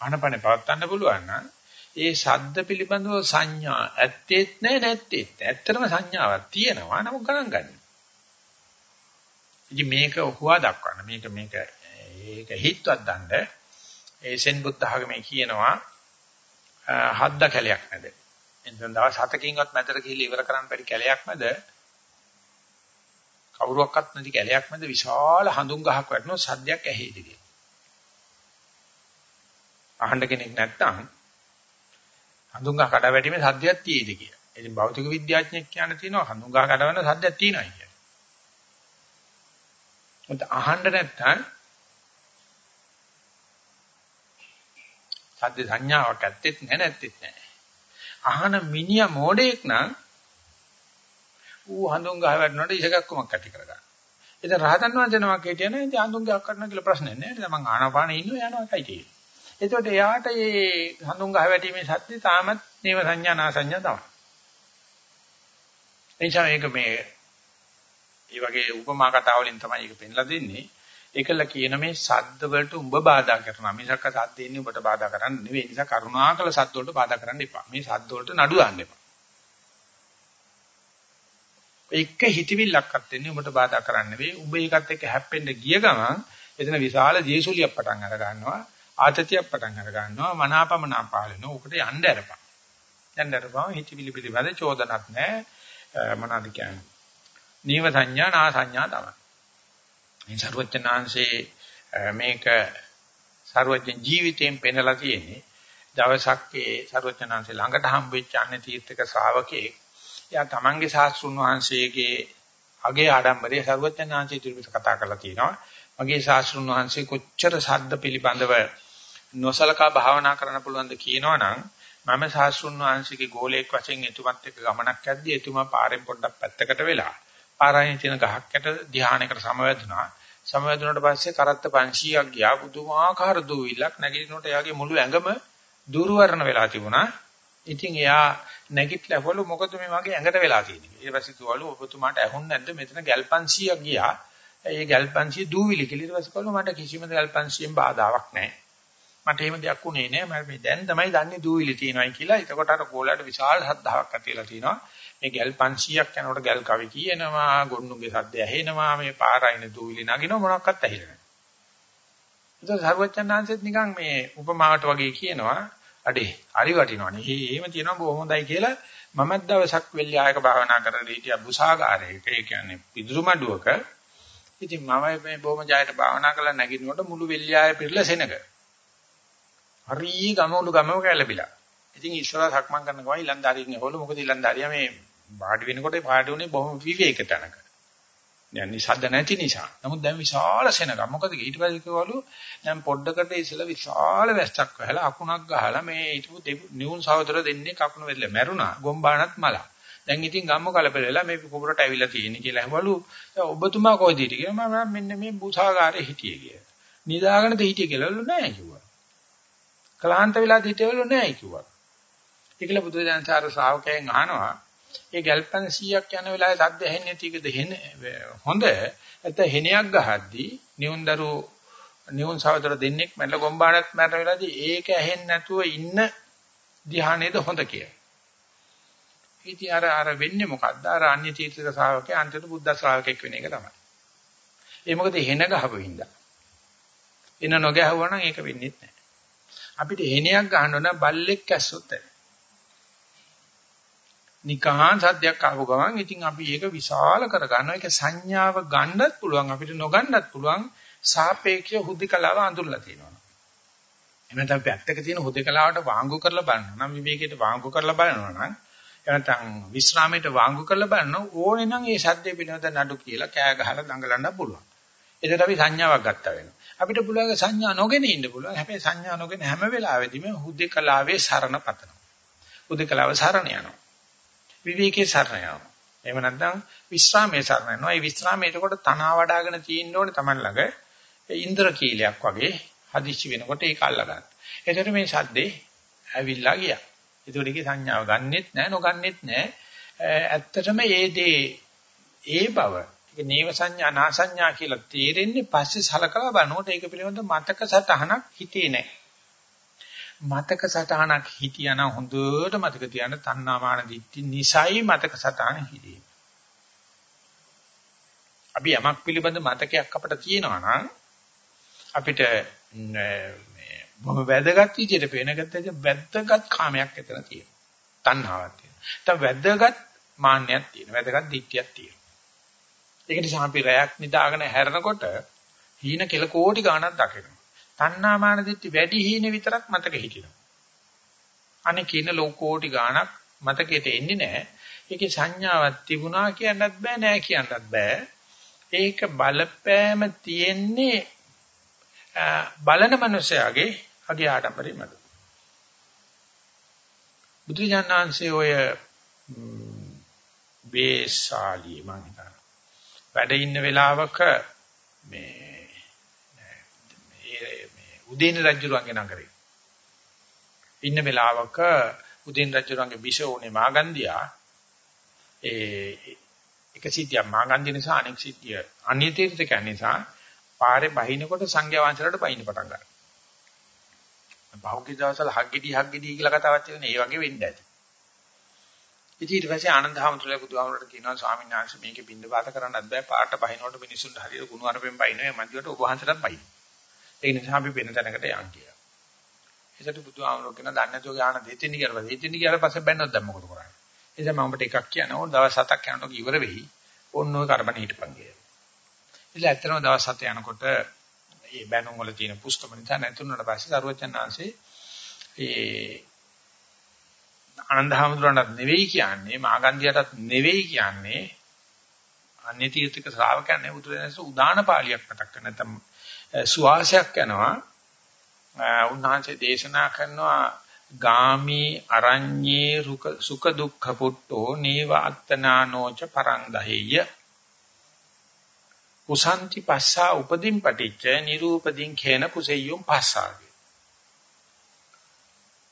ආනපනේ පවත්වන්න පුළුවන් නම් ඒ ශබ්ද පිළිබඳව සංඥා ඇත්තේත් නැහැ නැත්තේත්. ඇත්තටම සංඥාවක් තියෙනවා නමුත් ගණන් ගන්න. ඉතින් මේක හුවා දක්වන්න. මේක මේක ඒක හිතවත් දණ්ඩ ඒ සෙන් බුද්ධ ආගමේ කියනවා හද්ද කැලයක් නැද. එතෙන් දවස් හතකින්වත් මැදට ගිහිල්ලා ඉවර කරන්න බැරි කැලයක් නැද. කවුරුවක්වත් නැති කැලයක් මැද විශාල හඳුන් ගහක් වටනො සද්දයක් ඇහිද කියලා. අහන්න කෙනෙක් නැත්තම් හඳුන්ගහ කඩ වැටීමේ සද්දයක් තියෙයිද කියලා. ඉතින් භෞතික විද්‍යාඥයෙක් කියන තියෙනවා හඳුන්ගහ කඩවන සද්දයක් තියෙනවා කියලා. මොකද අහන්න නැත්තම් සද්ද සංඥාවක් ඇත්තෙත් නැහැ නැත්තෙත් නැහැ. අහන මිනිහා මෝඩෙක් නම් ඌ හඳුන් ගහ වැටෙනකොට ඉසකක්කමක් ඇති කරගන්න. ඉතින් රහතන් වහන්සේ නමක් හිටියනේ ඉතින් හඳුන් ගහක් කරනවා කියලා ප්‍රශ්නේ නැහැ. දැන් මං ආනාපානෙ ඉන්නවා යනවා එකයි තියෙන්නේ. එතකොට එයාට මේ හඳුන් ගහ වැටීමේ සත්‍ය තාමත් නේව සංඥා නා සංඥා තමයි. එනිසා මේක මේ මේ වගේ උපමා කතා වලින් තමයි ඒක පෙන්ලා දෙන්නේ. ඒකල කියන මේ සද්ද වලට උඹ බාධා කරනවා. මිසක සද්ද එන්නේ උඹට බාධා කරන්න නෙවෙයි. නිසා කරුණාකර සද්ද වලට බාධා කරන්න එපා. මේ සද්ද වලට නඩු දාන්න එපා. එක හිතවිල්ලක්වත් දෙන්නේ උඹට බාධා කරන්න නෙවෙයි. උඹ ඒකත් එක්ක හැප්පෙන්න ගිය ගමන් එතන විශාල ජීසුලියක් පටන් අර ගන්නවා. ආතතියක් පටන් අර ගන්නවා මනාපමනා පාලන උකට යන්න ඇරපන්. යන්න ඇරපන් හිතවිලි පිළිබඳ චෝදනක් නැහැ. මොනවාද කියන්නේ? නීව සංඥා නා සංඥා තමයි. මේ ਸਰවඥාන්සේ මේක ਸਰවඥ ජීවිතයෙන් පෙන්ලා තියෙන්නේ දවසක් ඒ ਸਰවඥාන්සේ ළඟට හම්බෙච්ච අන්නේ තීර්ථක ශ්‍රාවකේ. එයා තමන්ගේ ශාස්ත්‍රුන් වහන්සේගේ අගේ ආඩම්බරේ ਸਰවඥාන්සේ ඉදිරියට කතා කරලා තියෙනවා. මගේ ශාස්ත්‍රුන් වහන්සේ කොච්චර සද්ද පිළිබඳව නොසලකා භාවනා කරන්න පුළුවන්ද කියනවනම් මම සාස්ෘණ වංශිකේ ගෝලයක් වශයෙන් එතුමත් එක්ක ගමනක් යද්දී එතුමා පාරෙන් පොඩ්ඩක් පැත්තකට වෙලා පාරායන තියෙන ගහක් යට ධානයකට සමවැදුනා. සමවැදුනට පස්සේ කරත්ත 500ක් ගියා. පුදුමාකාර දුවිලක් නැගිටිනකොට එයාගේ මුළු ඇඟම දුර්වර්ණ වෙලා තිබුණා. ඉතින් එයා නැගිටලාවලු මොකද මේ වගේ ඇඟට වෙලා තියෙන්නේ? ඊට පස්සේ කිව්වලු ඔබතුමාට ඇහුන්නේ නැද්ද? මෙතන ගල් 500ක් ගියා. ඒ ගල් 500 දූවිලි කියලා. ඊට පස්සේ කිව්වලු මට කිසිම ගල් 500න් බාධාවක් නැහැ. මට එහෙම දෙයක් උනේ නෑ මම මේ දැන් තමයි දන්නේ දූවිලි තියෙනවායි කියලා. එතකොට අර ගෝලයට විශාල ශ්‍රද්ධාවක් ඇති වෙලා තිනවා. මේ ගල් 500ක් යනකොට ගල් කවි කියනවා, ගොන්නුගේ සද්ද ඇහෙනවා, මේ පාරයින දූවිලි නගිනවා මොනක්වත් ඇහිලා නෑ. ඒක සර්වචන්නාංශෙත් නිකන් මේ උපමාවට වගේ කියනවා. අඩේ හරි වටිනවනේ. එහෙම තියෙනවා බොහොම හොඳයි කියලා මමත් දවසක් වෙල්යායක භාවනා කරලා හිටියා බුසාගාරයක. ඒ කියන්නේ පිදුරු මඩුවක. ඉතින් මම මේ බොහොම ජයයට භාවනා කරලා නැගිටිනකොට මුළු වෙල්යාය පිරලා සෙනග. හරි ගමවලු ගමව කැළඹිලා. ඉතින් ඉස්සරහ සක්මන් කරන ගමන් ඊලන්දාරියන් ඇහවලු මොකද ඊලන්දාරියා මේ වාඩි වෙනකොට වාඩි උනේ බොහොම විවේක තැනක. දැන් නිසද්ද නැති නිසා. නමුත් දැන් විශාල සෙනග. මොකද ඊට පස්සේ කිව්වලු දැන් පොඩ්ඩකට ඉස්සලා විශාල වැස්සක් වැහලා අකුණක් ගහලා මේ හිටපු නියුන් සහෝදර දෙන්නේ කකුණ වෙල්ල මැරුණා. ගොම්බානත් මලා. දැන් ඉතින් ගම්ම කලපෙලලා මේ කුඹරට ඇවිල්ලා තියෙන්නේ කියලා අහවලු. ඔබතුමා කොයිද හිටියේ කියලා මම මෙන්න මේ බුසාගාරේ හිටියේ කියලා. නිදාගෙනද හිටියේ කියලා නෑ කිව්වා. කලාන්ත වෙලා හිටියවලු නෑ කිව්වා. ඒකල බුදුදහමචාර ශ්‍රාවකයන් අහනවා ඒ ගල්පන් 100ක් යන වෙලාවේ සද්ද ඇහෙන්නේ නැතිකද හෙන හොඳ නැත්නම් හෙනයක් ගහද්දී නියුන්දරු නියුන් සහෝදර දෙන්නෙක් මැල්ල ගොම්බාණක් මැරෙන වෙලාවේදී ඒක ඇහෙන්නේ නැතුව ඉන්න ධ්‍යානෙද හොඳ කියලා. ඉතින් අර අර වෙන්නේ මොකද්ද? අර අන්‍ය චේතසික ශ්‍රාවකයා අන්තිමට බුද්ධ ශ්‍රාවකෙක් වෙන එක තමයි. ඒ මොකද හෙන ගහපු හින්දා. එන නොගහුවා නම් ඒක වෙන්නේ නැහැ. අපිට හෙනයක් ගහන්න ඕන බල්ලෙක් ඇස්සොත් ඇති. නිකහන් සද්දයක් ආපු ගමන් ඉතින් අපි ඒක විශාල කරගන්නවා. ඒක සංඥාව ගන්නත් පුළුවන් අපිට නොගන්නත් පුළුවන් සාපේක්ෂ හුදකලාව අඳුරලා තියෙනවා. එහෙම නැත්නම් පැත්තක තියෙන හුදකලාවට වාංගු කරලා බලනවා නම් විවේකයට වාංගු කරලා බලනවා නම් එහෙනම් විශ්‍රාමයට වාංගු කරලා බලන ඕනේ නම් ඒ සද්දේ පිළිවෙත නඩු කියලා කෑ ගහලා දඟලන්න පුළුවන්. එතකොට අපි සංඥාවක් ගත්තා වෙනවා. අපිට පුළුවන් සංඥා නොගෙන ඉන්න පුළුවන්. හැබැයි සංඥා නොගෙන හැම වෙලාවෙදිම හුදකලාවේ සරණ පතනවා. හුදකලාව සරණ යනවා. විවේකයේ සරණ යනවා. එහෙම නැත්නම් විශ්‍රාමයේ සරණ යනවා. ඒ විශ්‍රාමයේ එතකොට තනවා වඩාගෙන තියෙන්න ඕනේ Taman ළඟ ඉන්ද්‍ර කීලයක් වගේ හදිස්සි වෙනකොට ඒක අල්ල ගන්න. එතකොට මේ සද්දේ ඇවිල්ලා ගියා. ඒකට ඒකේ සංඥාව ගන්නෙත් නැහැ නොගන්නෙත් නැහැ. ඇත්තටම ඒ දේ ඒ බව ඒක නේව සංඥා නා සංඥා කියලා තේරෙන්නේ පස්සේ සලකලා බලනකොට ඒක පිළිබඳ මතක සටහනක් හිතේ නැහැ. මතක සටහනක් හිටියානම් හොඳට මතක තියාගන්න තණ්හාමාන දිට්ඨි නිසයි මතක සටහන හිතේ. අපි යමක් පිළිබඳ මතකයක් අපිට තියෙනවා නම් අපිට බොහොම වැදගත් විදිහට පේනකට වැදගත් කාමයක් එතන තියෙනවා. තණ්හාවක් තියෙනවා. ඒත් වැදගත් මාන්නයක් තියෙනවා. වැදගත් දික්තියක් තියෙනවා. ඒක නිසා අපි රැයක් නිදාගෙන හැරෙනකොට හීන කෙල කෝටි ගණක් දකිනවා. තණ්හා මාන දිට්ටි වැඩි හීන විතරක් මතක හිටිනවා. අනේ කින ලෝකෝටි ගණක් මතකෙට එන්නේ නැහැ. ඒකේ සංඥාවක් තිබුණා කියන්නත් බෑ නෑ කියන්නත් බෑ. ඒක බලපෑම තියෙන්නේ බලන මනුස්සයාගේ අගේ ආඩම්බරේ මත. බුදුජානනාංශයේ ඔය වේසාලී මං හිතනවා. වැඩ ඉන්න වෙලාවක මේ මේ උදේන රජුරන්ගේ නගරේ. ඉන්න වෙලාවක උදේන රජුරන්ගේ බිෂෝනේ මාගන්දියා ඒ එක සිද්ධියක් මාගන්දිය නිසා අනෙක් සිද්ධිය අන්‍ය තීර්ථකයන් නිසා පාරේ බහිනකොට සංඝයා වහන්සේලාට බහින්න පටන් ගන්නවා. බහුගේ දවසල හග්ගෙඩි හග්ගෙඩි කියලා කතාවක් තියෙනවා. ඒ වගේ වෙන්න ඇති. ඉතින් ඊට පස්සේ ආනන්ද හැමතුලේ බුදුහාමුදුරට කියනවා ස්වාමීන් වහන්සේ මේකේ බින්ද වාත කරන්නත් බෑ. පාට බහිනකොට මිනිසුන්ට හරියට කුණු අරපෙන් බහිනවා. මන්දියට ඔබ වහන්සේටත් බහින. ඒ නිසා අපි වෙන තැනකට යන් කියලා. ඒකට බුදුහාමුදුර කියන දන්නේ නැතුව යාන දෙතින්දි කියලා. දෙතින්දි කියලා පස්සේ බැන්නොත් දැන් මොකද කරන්නේ? ඒ නිසා මම ඔබට එකක් කියනවා. ඕන දවස් හතක් යනකොට ඉවර වෙයි. ඕන ඔය කර්මණ හිටපන් කියලා. ඉතින් ඇත්තටම දවස් හත යනකොට මේ බැනුම් වල තියෙන පුස්තම නිසා නැතුණාට පස්සේ සරුවචනාංශේ ඒ ආනන්දහමඳුරණත් නෙවෙයි කියන්නේ මාගන්ධියටත් නෙවෙයි කියන්නේ. අන්‍ය තීර්ථක ශ්‍රාවකයන් නේ බුදුරජාණන්සේ උදාන පාළියක් මතක් කරන නැත්නම් සුවාසයක් යනවා. උන්වහන්සේ දේශනා කරනවා ගාමි අරඤ්ඤේ සුඛ දුක්ඛ පුට්ටෝ නේව අත්තනානෝච පරං දහෙය්‍ය කුසන්ති පස්සා උපදීන් පටිච්ච නිරූපදීන් khේන කුසෙය්‍යොම් පස්සාගේ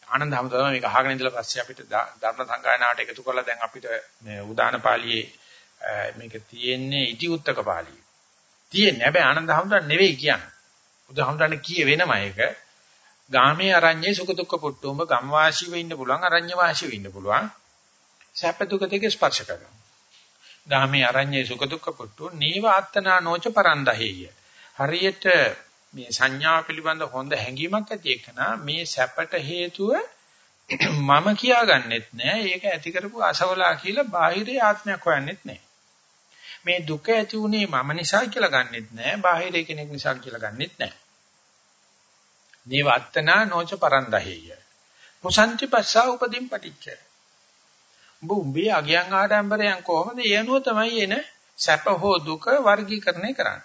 ආනන්ද හැමදාම මේක අහගෙන ඉඳලා පස්සේ අපිට ධර්ම සංගායනාවට එකතු කරලා දැන් අපිට මේ උදාන පාළියේ මේක තියෙන්නේ ඉති උත්තක පාළිය. තියෙන්නේ හැබැයි ආනන්ද හැමදාම නෙවෙයි කියන්නේ. බුදුහාමුදුරනේ කියේ වෙනම එක. ගාමේ අරඤ්ඤේ සුඛ දුක්ඛ පුට්ටුඹ ගම් වාසීව ඉන්න පුළුවන් අරඤ්ඤ වාසීව ඉන්න පුළුවන්. සැප දුක දෙක ස්පර්ශ කරනවා. ගාමේ අරඤ්ඤේ සුඛ දුක්ඛ පුට්ටු නීව ආත්තනා නෝච පරන්දහෙය. හරියට මේ සංඥා පිළිබඳ හොඳ හැඟීමක් ඇති එකන මේ සැපට හේතුව මම කියාගන්නෙත් නෑ. ඒක ඇති කරපු අසවලා කියලා බාහිරේ ආත්මයක් හොයන්නෙත් නෑ. මේ දුක ඇති උනේ මම නිසා කියලා ගන්නෙත් නෑ. බාහිර කෙනෙක් නිසා කියලා ගන්නෙත් නෑ. නේවත්තනා නොච පරන්දහෙය. මුසන්ති පස්සා උපදීන් පටිච්ච. උඹ උඹේ අගයන් ආඩම්බරයන් කොහොමද? යනුව තමයි එන සැප හෝ දුක වර්ගීකරණය කරන්න.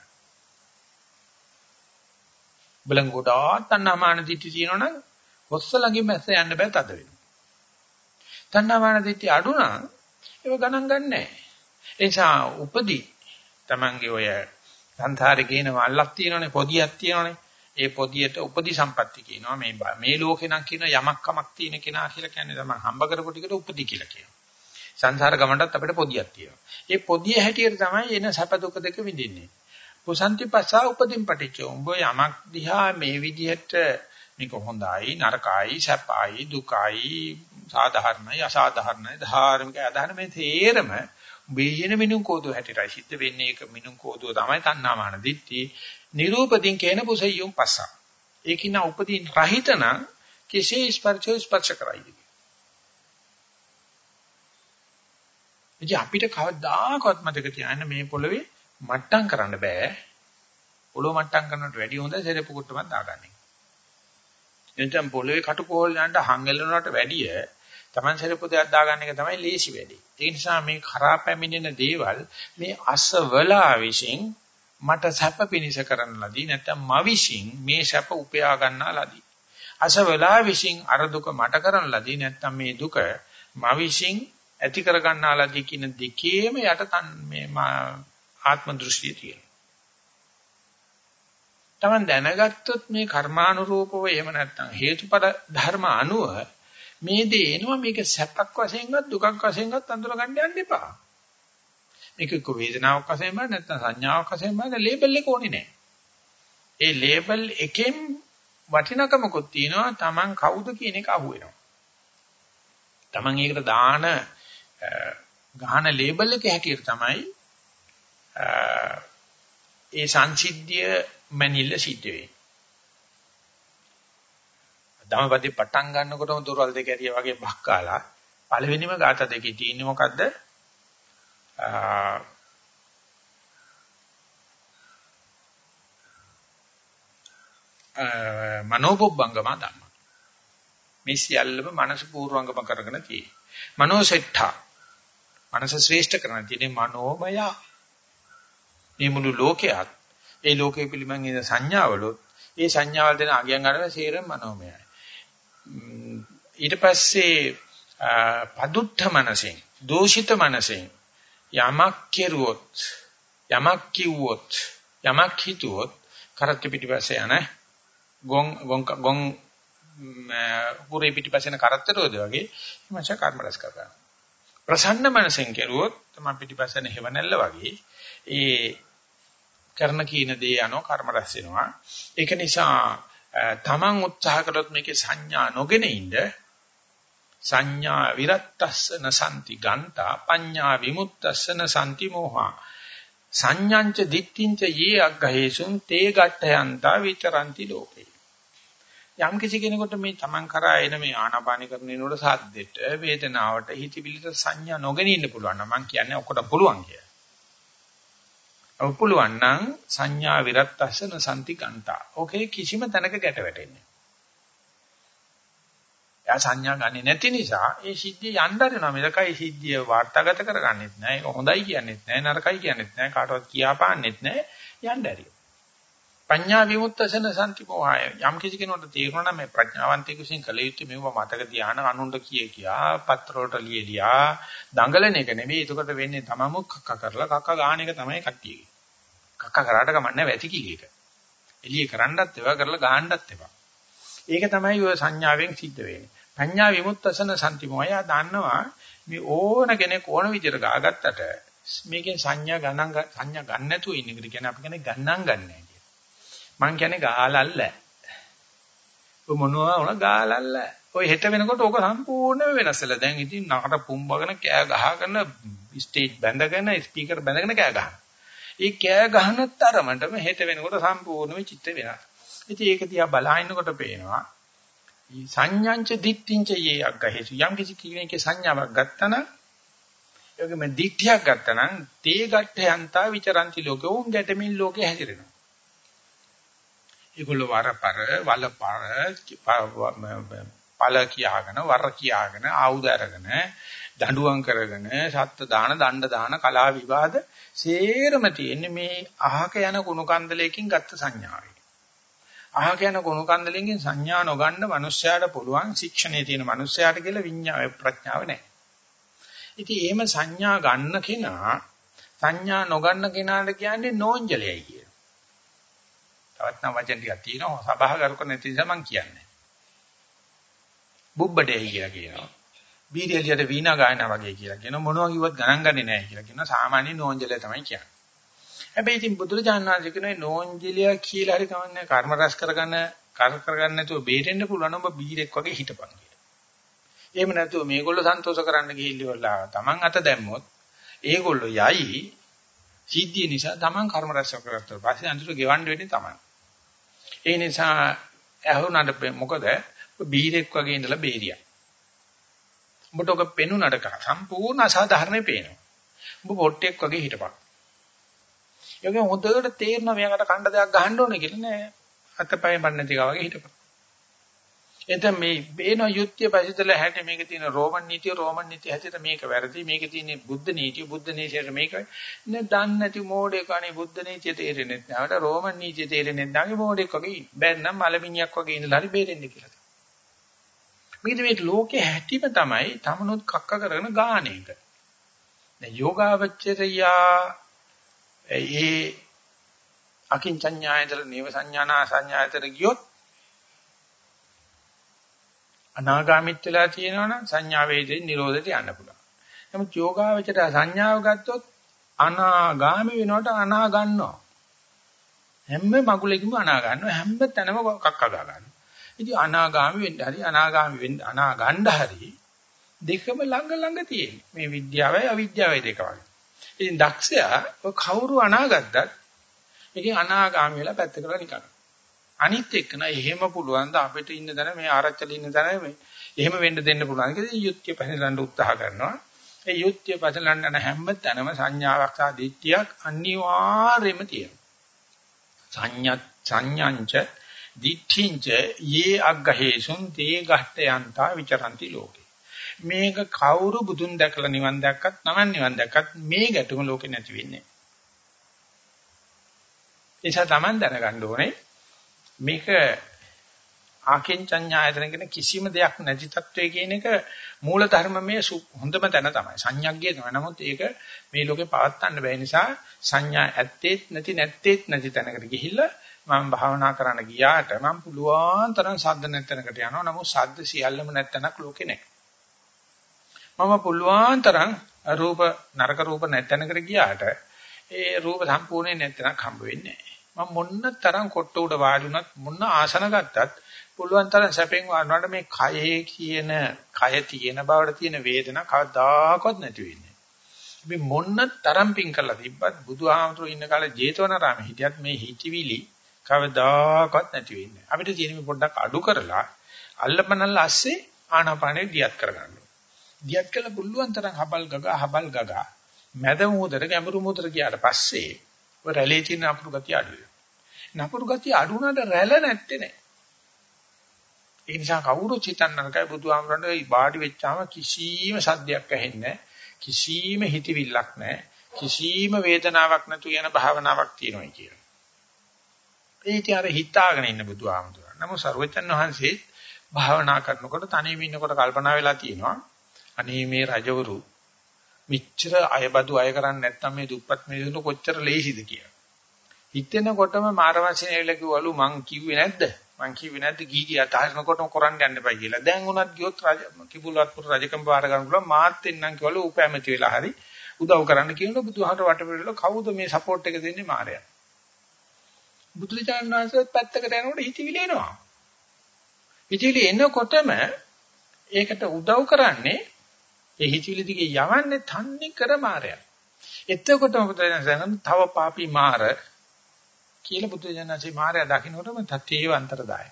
බලං ගොඩාක් තණ්හාමාන දිටි තියෙනවනම් ඔස්ස ළඟින් මැස්ස යන්න බෑ තද වෙනවා. තණ්හාමාන දිටි අඩු නම් ඒව ගණන් ගන්නෑ. ඒ නිසා උපදී Tamange ඔය සංසාරේ ගේන වල්ලක් තියෙනවනේ පොදියක් තියෙනවනේ. ඒ පොදියට උපදී සම්පatti කියනවා. මේ මේ ලෝකේ නම් කියන යමක් කමක් තියෙන කෙනා කියලා කියන්නේ තමයි හම්බ කරපු ටිකට උපදී කියලා කියනවා. සංසාර ගමනටත් අපිට පොදියක් තියෙනවා. ඒ පොදිය හැටියට තමයි එන සැප දුක දෙක විඳින්නේ. කුසන්ති පස්සා උපදීන් පටිච්ච. උඹ යමක් දිහා මේ විදිහට මේක හොඳයි නරකයි සැපයි දුකයි සාධාරණයි අසාධාරණයි ධාර්මික අධාර්ම මේ තේරම බේයන මිනුම් කෝදුව හැටියටයි සිද්ධ වෙන්නේ. ඒක මිනුම් කෝදුව තමයි තණ්හාමාන දිට්ඨි. නිරූපදින් කේන පුසෙයුම් පස්සා ඒකින උපදීන් රහිතන කෙසේ ස්පර්ශය ස්පර්ශ කරයිද? ඉතින් අපිට කවදාකවත් මතක තියාගන්න මේ පොළවේ මට්ටම් කරන්න බෑ පොළොව මට්ටම් කරනට වැඩිය හොඳ සෙරපු කුට්ටමක් දාගන්න එතෙන් පොළවේ කටුකොහල් යනට හංගලනට වැඩිය Taman සරපු දෙයක් දාගන්න එක තමයි ලේසි වැඩි. ඒ නිසා මේ කරා පැමිණෙන දේවල් මේ අසවලා විසින් මට සැප පිනිස කරන ලදී නැත්නම් ම විසින් මේ සැප උපයා ගන්නා ලදී. අසවලා විසින් අර දුක මට කරන ලදී නැත්නම් මේ දුක ම විසින් ඇති කර ගන්නා ලදී කියන දෙකේම යට මේ ආත්ම දෘෂ්ටිය තියෙනවා. Taman දැනගත්තොත් මේ කර්මානුරූපව එහෙම නැත්නම් හේතුඵල ධර්ම අනුව මේ දේ එනවා මේක සැපක් වශයෙන්වත් දුකක් වශයෙන්වත් අඳුර ගන්න යන්න එපා. මේක එක්ක වේදනාවක් වශයෙන් බෑ නැත්නම් සංඥාවක් වශයෙන් බෑ ලේබල් එක ඕනේ නැහැ. ඒ ලේබල් එකෙන් වටිනකමකුත් තියෙනවා Taman කවුද කියන එක අහුවෙනවා. Taman ඒකට දාන ගහන ලේබල් එක හැටියට තමයි ඒ සංසිද්ධිය මැනිල්ල සිද්ධ වෙන්නේ. ධම්මපදේ පටන් ගන්නකොටම දොරවල් දෙක ඇරියා වගේ බක්කාලා පළවෙනිම ગાත දෙකේ තියෙන්නේ මොකද්ද? මනෝපොබ්බංගම ධම්ම. මේ සියල්ලම මනස පූර්වංගම කරගෙන තියෙන්නේ. මනෝසෙට්ඨා. මනස ශ්‍රේෂ්ඨ කරන තියෙන්නේ මනෝමය. මේ මුළු ලෝකයක් ඒ ලෝකයේ පිළිබඳ ඉන්න සංඥාවලුත් ඒ සංඥාවල් දෙන අගයන් ගන්න සේරම මනෝමයයි. ඊට පස්සේ පදුත්ත මනසෙන්, දෝෂිත මනසෙන් යමක් කෙරුවොත්, යමක් කිව්වොත්, යමක් හිතුවොත් කරත් පිටිපස්සේ යන ගොන් ගොන් ගොන් පුරේ පිටිපස්සේ යන කරත්තරෝද වගේ මච කර්ම රැස් කරගන්න. ප්‍රසන්න මනසෙන් කෙරුවොත් තමයි පිටිපස්සෙන් හේවණල්ල වගේ ඒ කරන කීන දේ යනවා කර්ම රැස් වෙනවා. ඒක නිසා තමන් උත්සාහ කළොත් මේකේ සංඥා නොගෙන ඉන්න සංඥා විරත්තස්ස නසන්ති ගන්තා පඤ්ඤා විමුක්තස්ස නසන්ති මෝහා. සංඥංච දිට්ඨිංච යේ අග්ගහේසුන් තේ ගට්ඨයන්තා විචරಂತಿ ලෝකේ. යම් කිසි කෙනෙකුට මේ තමන් කරා එන මේ ආනාපාන කරනේනොට සද්දෙට වේදනාවට හිතවිලිට සංඥා නොගෙන ඉන්න පුළුවන් නම් මම කියන්නේ ඔකට පුළුවන් කියලා. ඔව් පුළුවන් නම් සංඥා විරත්තස්සන සම්ති කන්තා. ඕකේ කිසිම තැනක ගැට වැටෙන්නේ. එයා සංඥා ගන්නේ නැති නිසා ඒ සිද්ධිය යන්න හරිනවා. මෙලකයි සිද්ධිය වාර්තාගත කරගන්නෙත් නෑ. ඒක හොඳයි කියන්නෙත් නෑ. නරකයි කියන්නෙත් නෑ. කාටවත් කියාපාන්නෙත් නෑ. යන්න හරියි. පඤ්ඤා විමුක්තසන සම්ති මොහය. යම් කිසි කෙනෙකුට තේරුණා නම් මේ ප්‍රඥාවන්තයෙකු විසින් කළ යුත්තේ මෙව මතක ධානය අනුන්ට කිය කියා පත්‍ර වලට ලියලියා දඟලන එක නෙවෙයි. ඒකට වෙන්නේ තමම කක්ක කරලා කක්ක ගාන එක තමයි කට්ටියගේ. කක්ක කරාට කමන්නේ වැති කීයක. එළිය කරන්නත් ඒවා කරලා ගහන්නත් ඒවා. ඒක තමයි ඔය සංඥාවෙන් සිද්ධ වෙන්නේ. සංඥා විමුක්තසන සම්තිමෝය දන්නවා මේ ඕන කෙනෙක් ඕන විදිහට ගාගත්තට මේකෙන් සංඥා ගණන් සංඥා ගන්න නැතුව ඉන්න එකට කියන්නේ අපි කියන්නේ ගණන් ගන්නෑ කියන. මං කියන්නේ ගාලල්ල. ඔය මොනවා වුණා ගාලල්ල. ඔය හෙට වෙනකොට ඕක සම්පූර්ණයෙන්ම වෙනස් වෙලා. දැන් ඉතින් නකට පුම්බගෙන කෑ ගහගෙන ස්ටේජ් බැඳගෙන ස්පීකර් බැඳගෙන කෑ ගහනවා. ඒ කෑ ගහන තරමටම හෙට වෙනකොට සම්පූර්ණම චිත්ත වෙනවා. ඉතින් ඒක දිහා බලහින්නකොට පේනවා සංඥාංච දිට්ඨිංච යේ අග්ගහේසු යම් කිසි කෙනෙක්ගේ සංඥාවක් ගත්තනම් ඒකම දිට්ඨියක් ගත්තනම් තේ ගැට්ඨයන්තා විචරಂತಿ ලෝකෝ උන් ගැටමින් ලෝකේ හැදිරෙනවා. ඒගොල්ලෝ වරපර වලපර පල කියාගෙන වර කියාගෙන ආයුධ අරගෙන දඬුවම් කරගෙන සත්ත්ව දාන, දණ්ඩ දාන, කලා විවාද සේරම තියෙන්නේ මේ අහක යන කුණු කන්දලයකින් ගත්ත සංඥාවේ. අහක යන කුණු කන්දලෙකින් සංඥා නොගන්න මිනිස්යාට පුළුවන් ශික්ෂණයේ තියෙන මිනිස්යාට කියලා විඤ්ඤාය ප්‍රඥාව නැහැ. ඉතින් එහෙම සංඥා ගන්න කෙනා සංඥා නොගන්න කෙනාට කියන්නේ නෝන්ජලයි කිය. තවත් නම් වචන ටිකක් තියෙනවා සබහාගරුක නැති නිසා මම කියන්නේ. බුබ්බඩේ කියලා කියනවා. බීරියලියට වීණා ගායනා වගේ කියලා කියනවා මොනවා කිව්වත් ගණන් ගන්නේ නැහැ කියලා කියනවා සාමාන්‍ය නෝන්ජලය තමයි කියන්නේ. හැබැයි ඉතින් බුදුරජාණන් වහන්සේ කියනවා නෝන්ජලිය කියලා හරි කමන්නේ කර්ම රැස් කරගන්න කර කරගන්න නැතුව බේරෙන්න පුළුවන් ඔබ බීරෙක් වගේ හිටපන් කියලා. එහෙම නැතුව මේගොල්ලෝ සන්තෝෂ කරන්න ගිහිල්ලා තමන් අත දැම්මොත් ඒගොල්ලෝ යයි සිද්ධිය නිසා තමන් කර්ම රැස් කරගත්තා. පස්සේ අන්තිමට ගෙවන්න වෙන්නේ තමන්. ඒ නිසා ඇහුණාට මොකද බීරෙක් වගේ ඉඳලා බේරියා. උඹට ඔක පෙනුනට සම්පූර්ණ අසාධාරණේ පේනවා. උඹ පොට්ටෙක් වගේ හිටපන්. ඒකෙන් හොඳට තේරෙනවා මෙයාට කණ්ඩ දෙයක් ගහන්න ඕනේ කියලා නෑ. අතපය බන්නති වගේ හිටපන්. එතෙන් මේ බේන යුක්තිය පරිසදල හැටි මේක තියෙන රෝමන් නීතිය රෝමන් නීතිය හැටියට මේක වැරදි මේක තියෙන බුද්ධ නීතිය බුද්ධ නීතියට මේක නේ දන්නේ නැති මෝඩේ කණේ බුද්ධ නීතිය තේරෙන්නේ නැත්නම් රෝමන් නීතිය තේරෙන්නේ නැත්නම් මෝඩෙක් වගේ බැන්නම් මලමිණියක් වගේ ඉඳලා හරි බේරෙන්නේ කියලා. මේක මේ ලෝකේ හැටිම තමයි තමනුත් කක්ක කරගෙන ගාන එක. දැන් යෝගාවචරයා ඒ අකින්චඤ්ඤායතර නේව සංඥානා සංඥායතර ගියොත් අනාගාමිත් වෙලා තියෙනවනම් සංඥා වේදෙන් නිරෝධයට යන්න පුළුවන්. නමුත් යෝගාවචරය සංඥාව ගත්තොත් අනාගාමි වෙනකොට අනා ගන්නවා. හැම මගුලකින්ම අනා ගන්නවා හැම තැනම කක්ක ගා ගන්නවා. ඉතින් අනාගාමි වෙන්න හරි අනාගාමි වෙන්න අනා ගන්න හරි දෙකම ළඟ ළඟ තියෙන. මේ විද්‍යාවයි අවිද්‍යාවයි දෙක වගේ. ඉතින් දක්ෂයා කවුරු අනාගත්තත් ඒකෙන් අනාගාමි වෙලා පැත්තකට නිකන්. අනිත් එක්කන එහෙම පුළුවන් ද අපිට ඉන්න තැන මේ ආරච්චල ඉන්න තැන මේ එහෙම වෙන්න දෙන්න පුළුවන් කියලා යුක්තිය පැහැදිලන්න උත්සාහ කරනවා. ඒ යුක්තිය පැහැදිලන්න හැම තැනම සංඥාවක් සහ දිට්ඨියක් අනිවාර්යයෙන්ම තියෙනවා. සංඥා සංඥාංච දිඨින්ච යේ අග්ගහේසුන් තේ ගහ්ටයන්තා විචරಂತಿ ලෝකේ. මේක කවුරු බුදුන් දැකලා නිවන් දැක්කත් Taman නිවන් දැක්කත් මේ ගැටුම ලෝකේ නැති වෙන්නේ. නිසා Taman දැනගන්න ඕනේ මේක ආකින්චඤ්ඤායතන කියන කිසිම දෙයක් නැති තත්වයේ කියන එක මූල ධර්මමේ හොඳම තැන තමයි. සංඥාග්ගය තමයි. නමුත් ඒක මේ ලෝකේ පවත්වන්න බැහැ නිසා සංඥා ඇත්තේත් නැති නැත්තේත් නැති තැනකට ගිහිල්ලා මම භාවනා කරන්න ගියාට මම පුළුවන් තරම් සද්ද නැතනකට යනවා. නමුත් සද්ද සියල්ලම නැත්තනක් ලෝකේ නැහැ. මම පුළුවන් තරම් රූප නරක රූප නැතනකට ගියාට ඒ රූප සම්පූර්ණයෙන් නැත්තනක් හම්බ වෙන්නේ නැහැ. මම මොන්න තරම් කොට්ට උඩ වාඩුණත් මොන්න ආසන ගත්තත් පුළුවන් තරම් සැපෙන් වාඩුණාට මේ කයේ කියන කය තියෙන බවට තියෙන වේදනා කවදාකවත් නැති වෙන්නේ. මේ මොන්න තරම් පිං කරලා තිබ්බත් බුදුහාමුදුරුවෝ ඉන්න කාලේ ජේතවනාරාමේ හිටියත් මේ හිතවිලි කවදාකවත් නැති වෙන්නේ. අපිට තියෙන පොඩ්ඩක් අඩු කරලා අල්ලපනල්ල ඇස්සේ ආනාපානෙ දියත් කරගන්න. දියත් කළ පුළුවන් තරම් හබල් ගගා හබල් ගගා මැද මොහොතට ගැඹුරු මොහොතට ගියාට පස්සේ ඔය රැළේ තියෙන අපුරු ගතිය අඩු වෙනවා. නපුරු ගතිය අඩු වුණාට රැළ නැත්තේ නෑ. ඒ නිසා කවුරු චිතන්නනකයි බුදුහාමරණ බාඩි වෙච්චාම කිසිම සද්දයක් ඇහෙන්නේ කිසිම හිතවිල්ලක් නැහැ. කිසිම වේදනාවක් නැතු යන භාවනාවක් තියෙනවා කියලා. ඒටි අර හිතාගෙන ඉන්න බුදුහාමුදුරන්. නමුත් සර්වචන් වහන්සේ භාවනා කරනකොට තනියම ඉන්නකොට කල්පනා වෙලා තියෙනවා. අනේ මේ රජවරු මිච්ඡර අයබදු අය කරන්නේ නැත්නම් මේ දුප්පත් මිනිස්සුන්ට කොච්චර ලේසිද කියලා. හිතෙනකොටම මාරවංශයෙන් ඇවිල්ලා කිව්වලු මං කිව්වේ නැද්ද? මං කිව්වේ නැද්ද ගී ගියා තාරනකොටම කරන්න යන්න එපා කියලා. දැන් උනත් ගියොත් රජ කිඹුලවත්පුර රජකම් බාර ගන්න පුළුවන් මාත් එන්නම් කිව්වලු උපැමැති වෙලා හරි උදව් කරන්න කියනකොට බුදුහාමර වටපිටල කවුද මේ සපෝට් එක දෙන්නේ මාරයා. බුදුරජාණන් වහන්සේත් පැත්තකට යනකොට හිතවිලි එනවා. හිතවිලි එනකොටම ඒකට උදව් කරන්නේ ඒ හිතවිලි දිගේ යවන්නේ තන්නේ කර මායя. එතකොටම බුදුරජාණන් තව පාපී මාර කියලා බුදුරජාණන්සේ මායя දකින්නකොටම තතේව අන්තරදාය.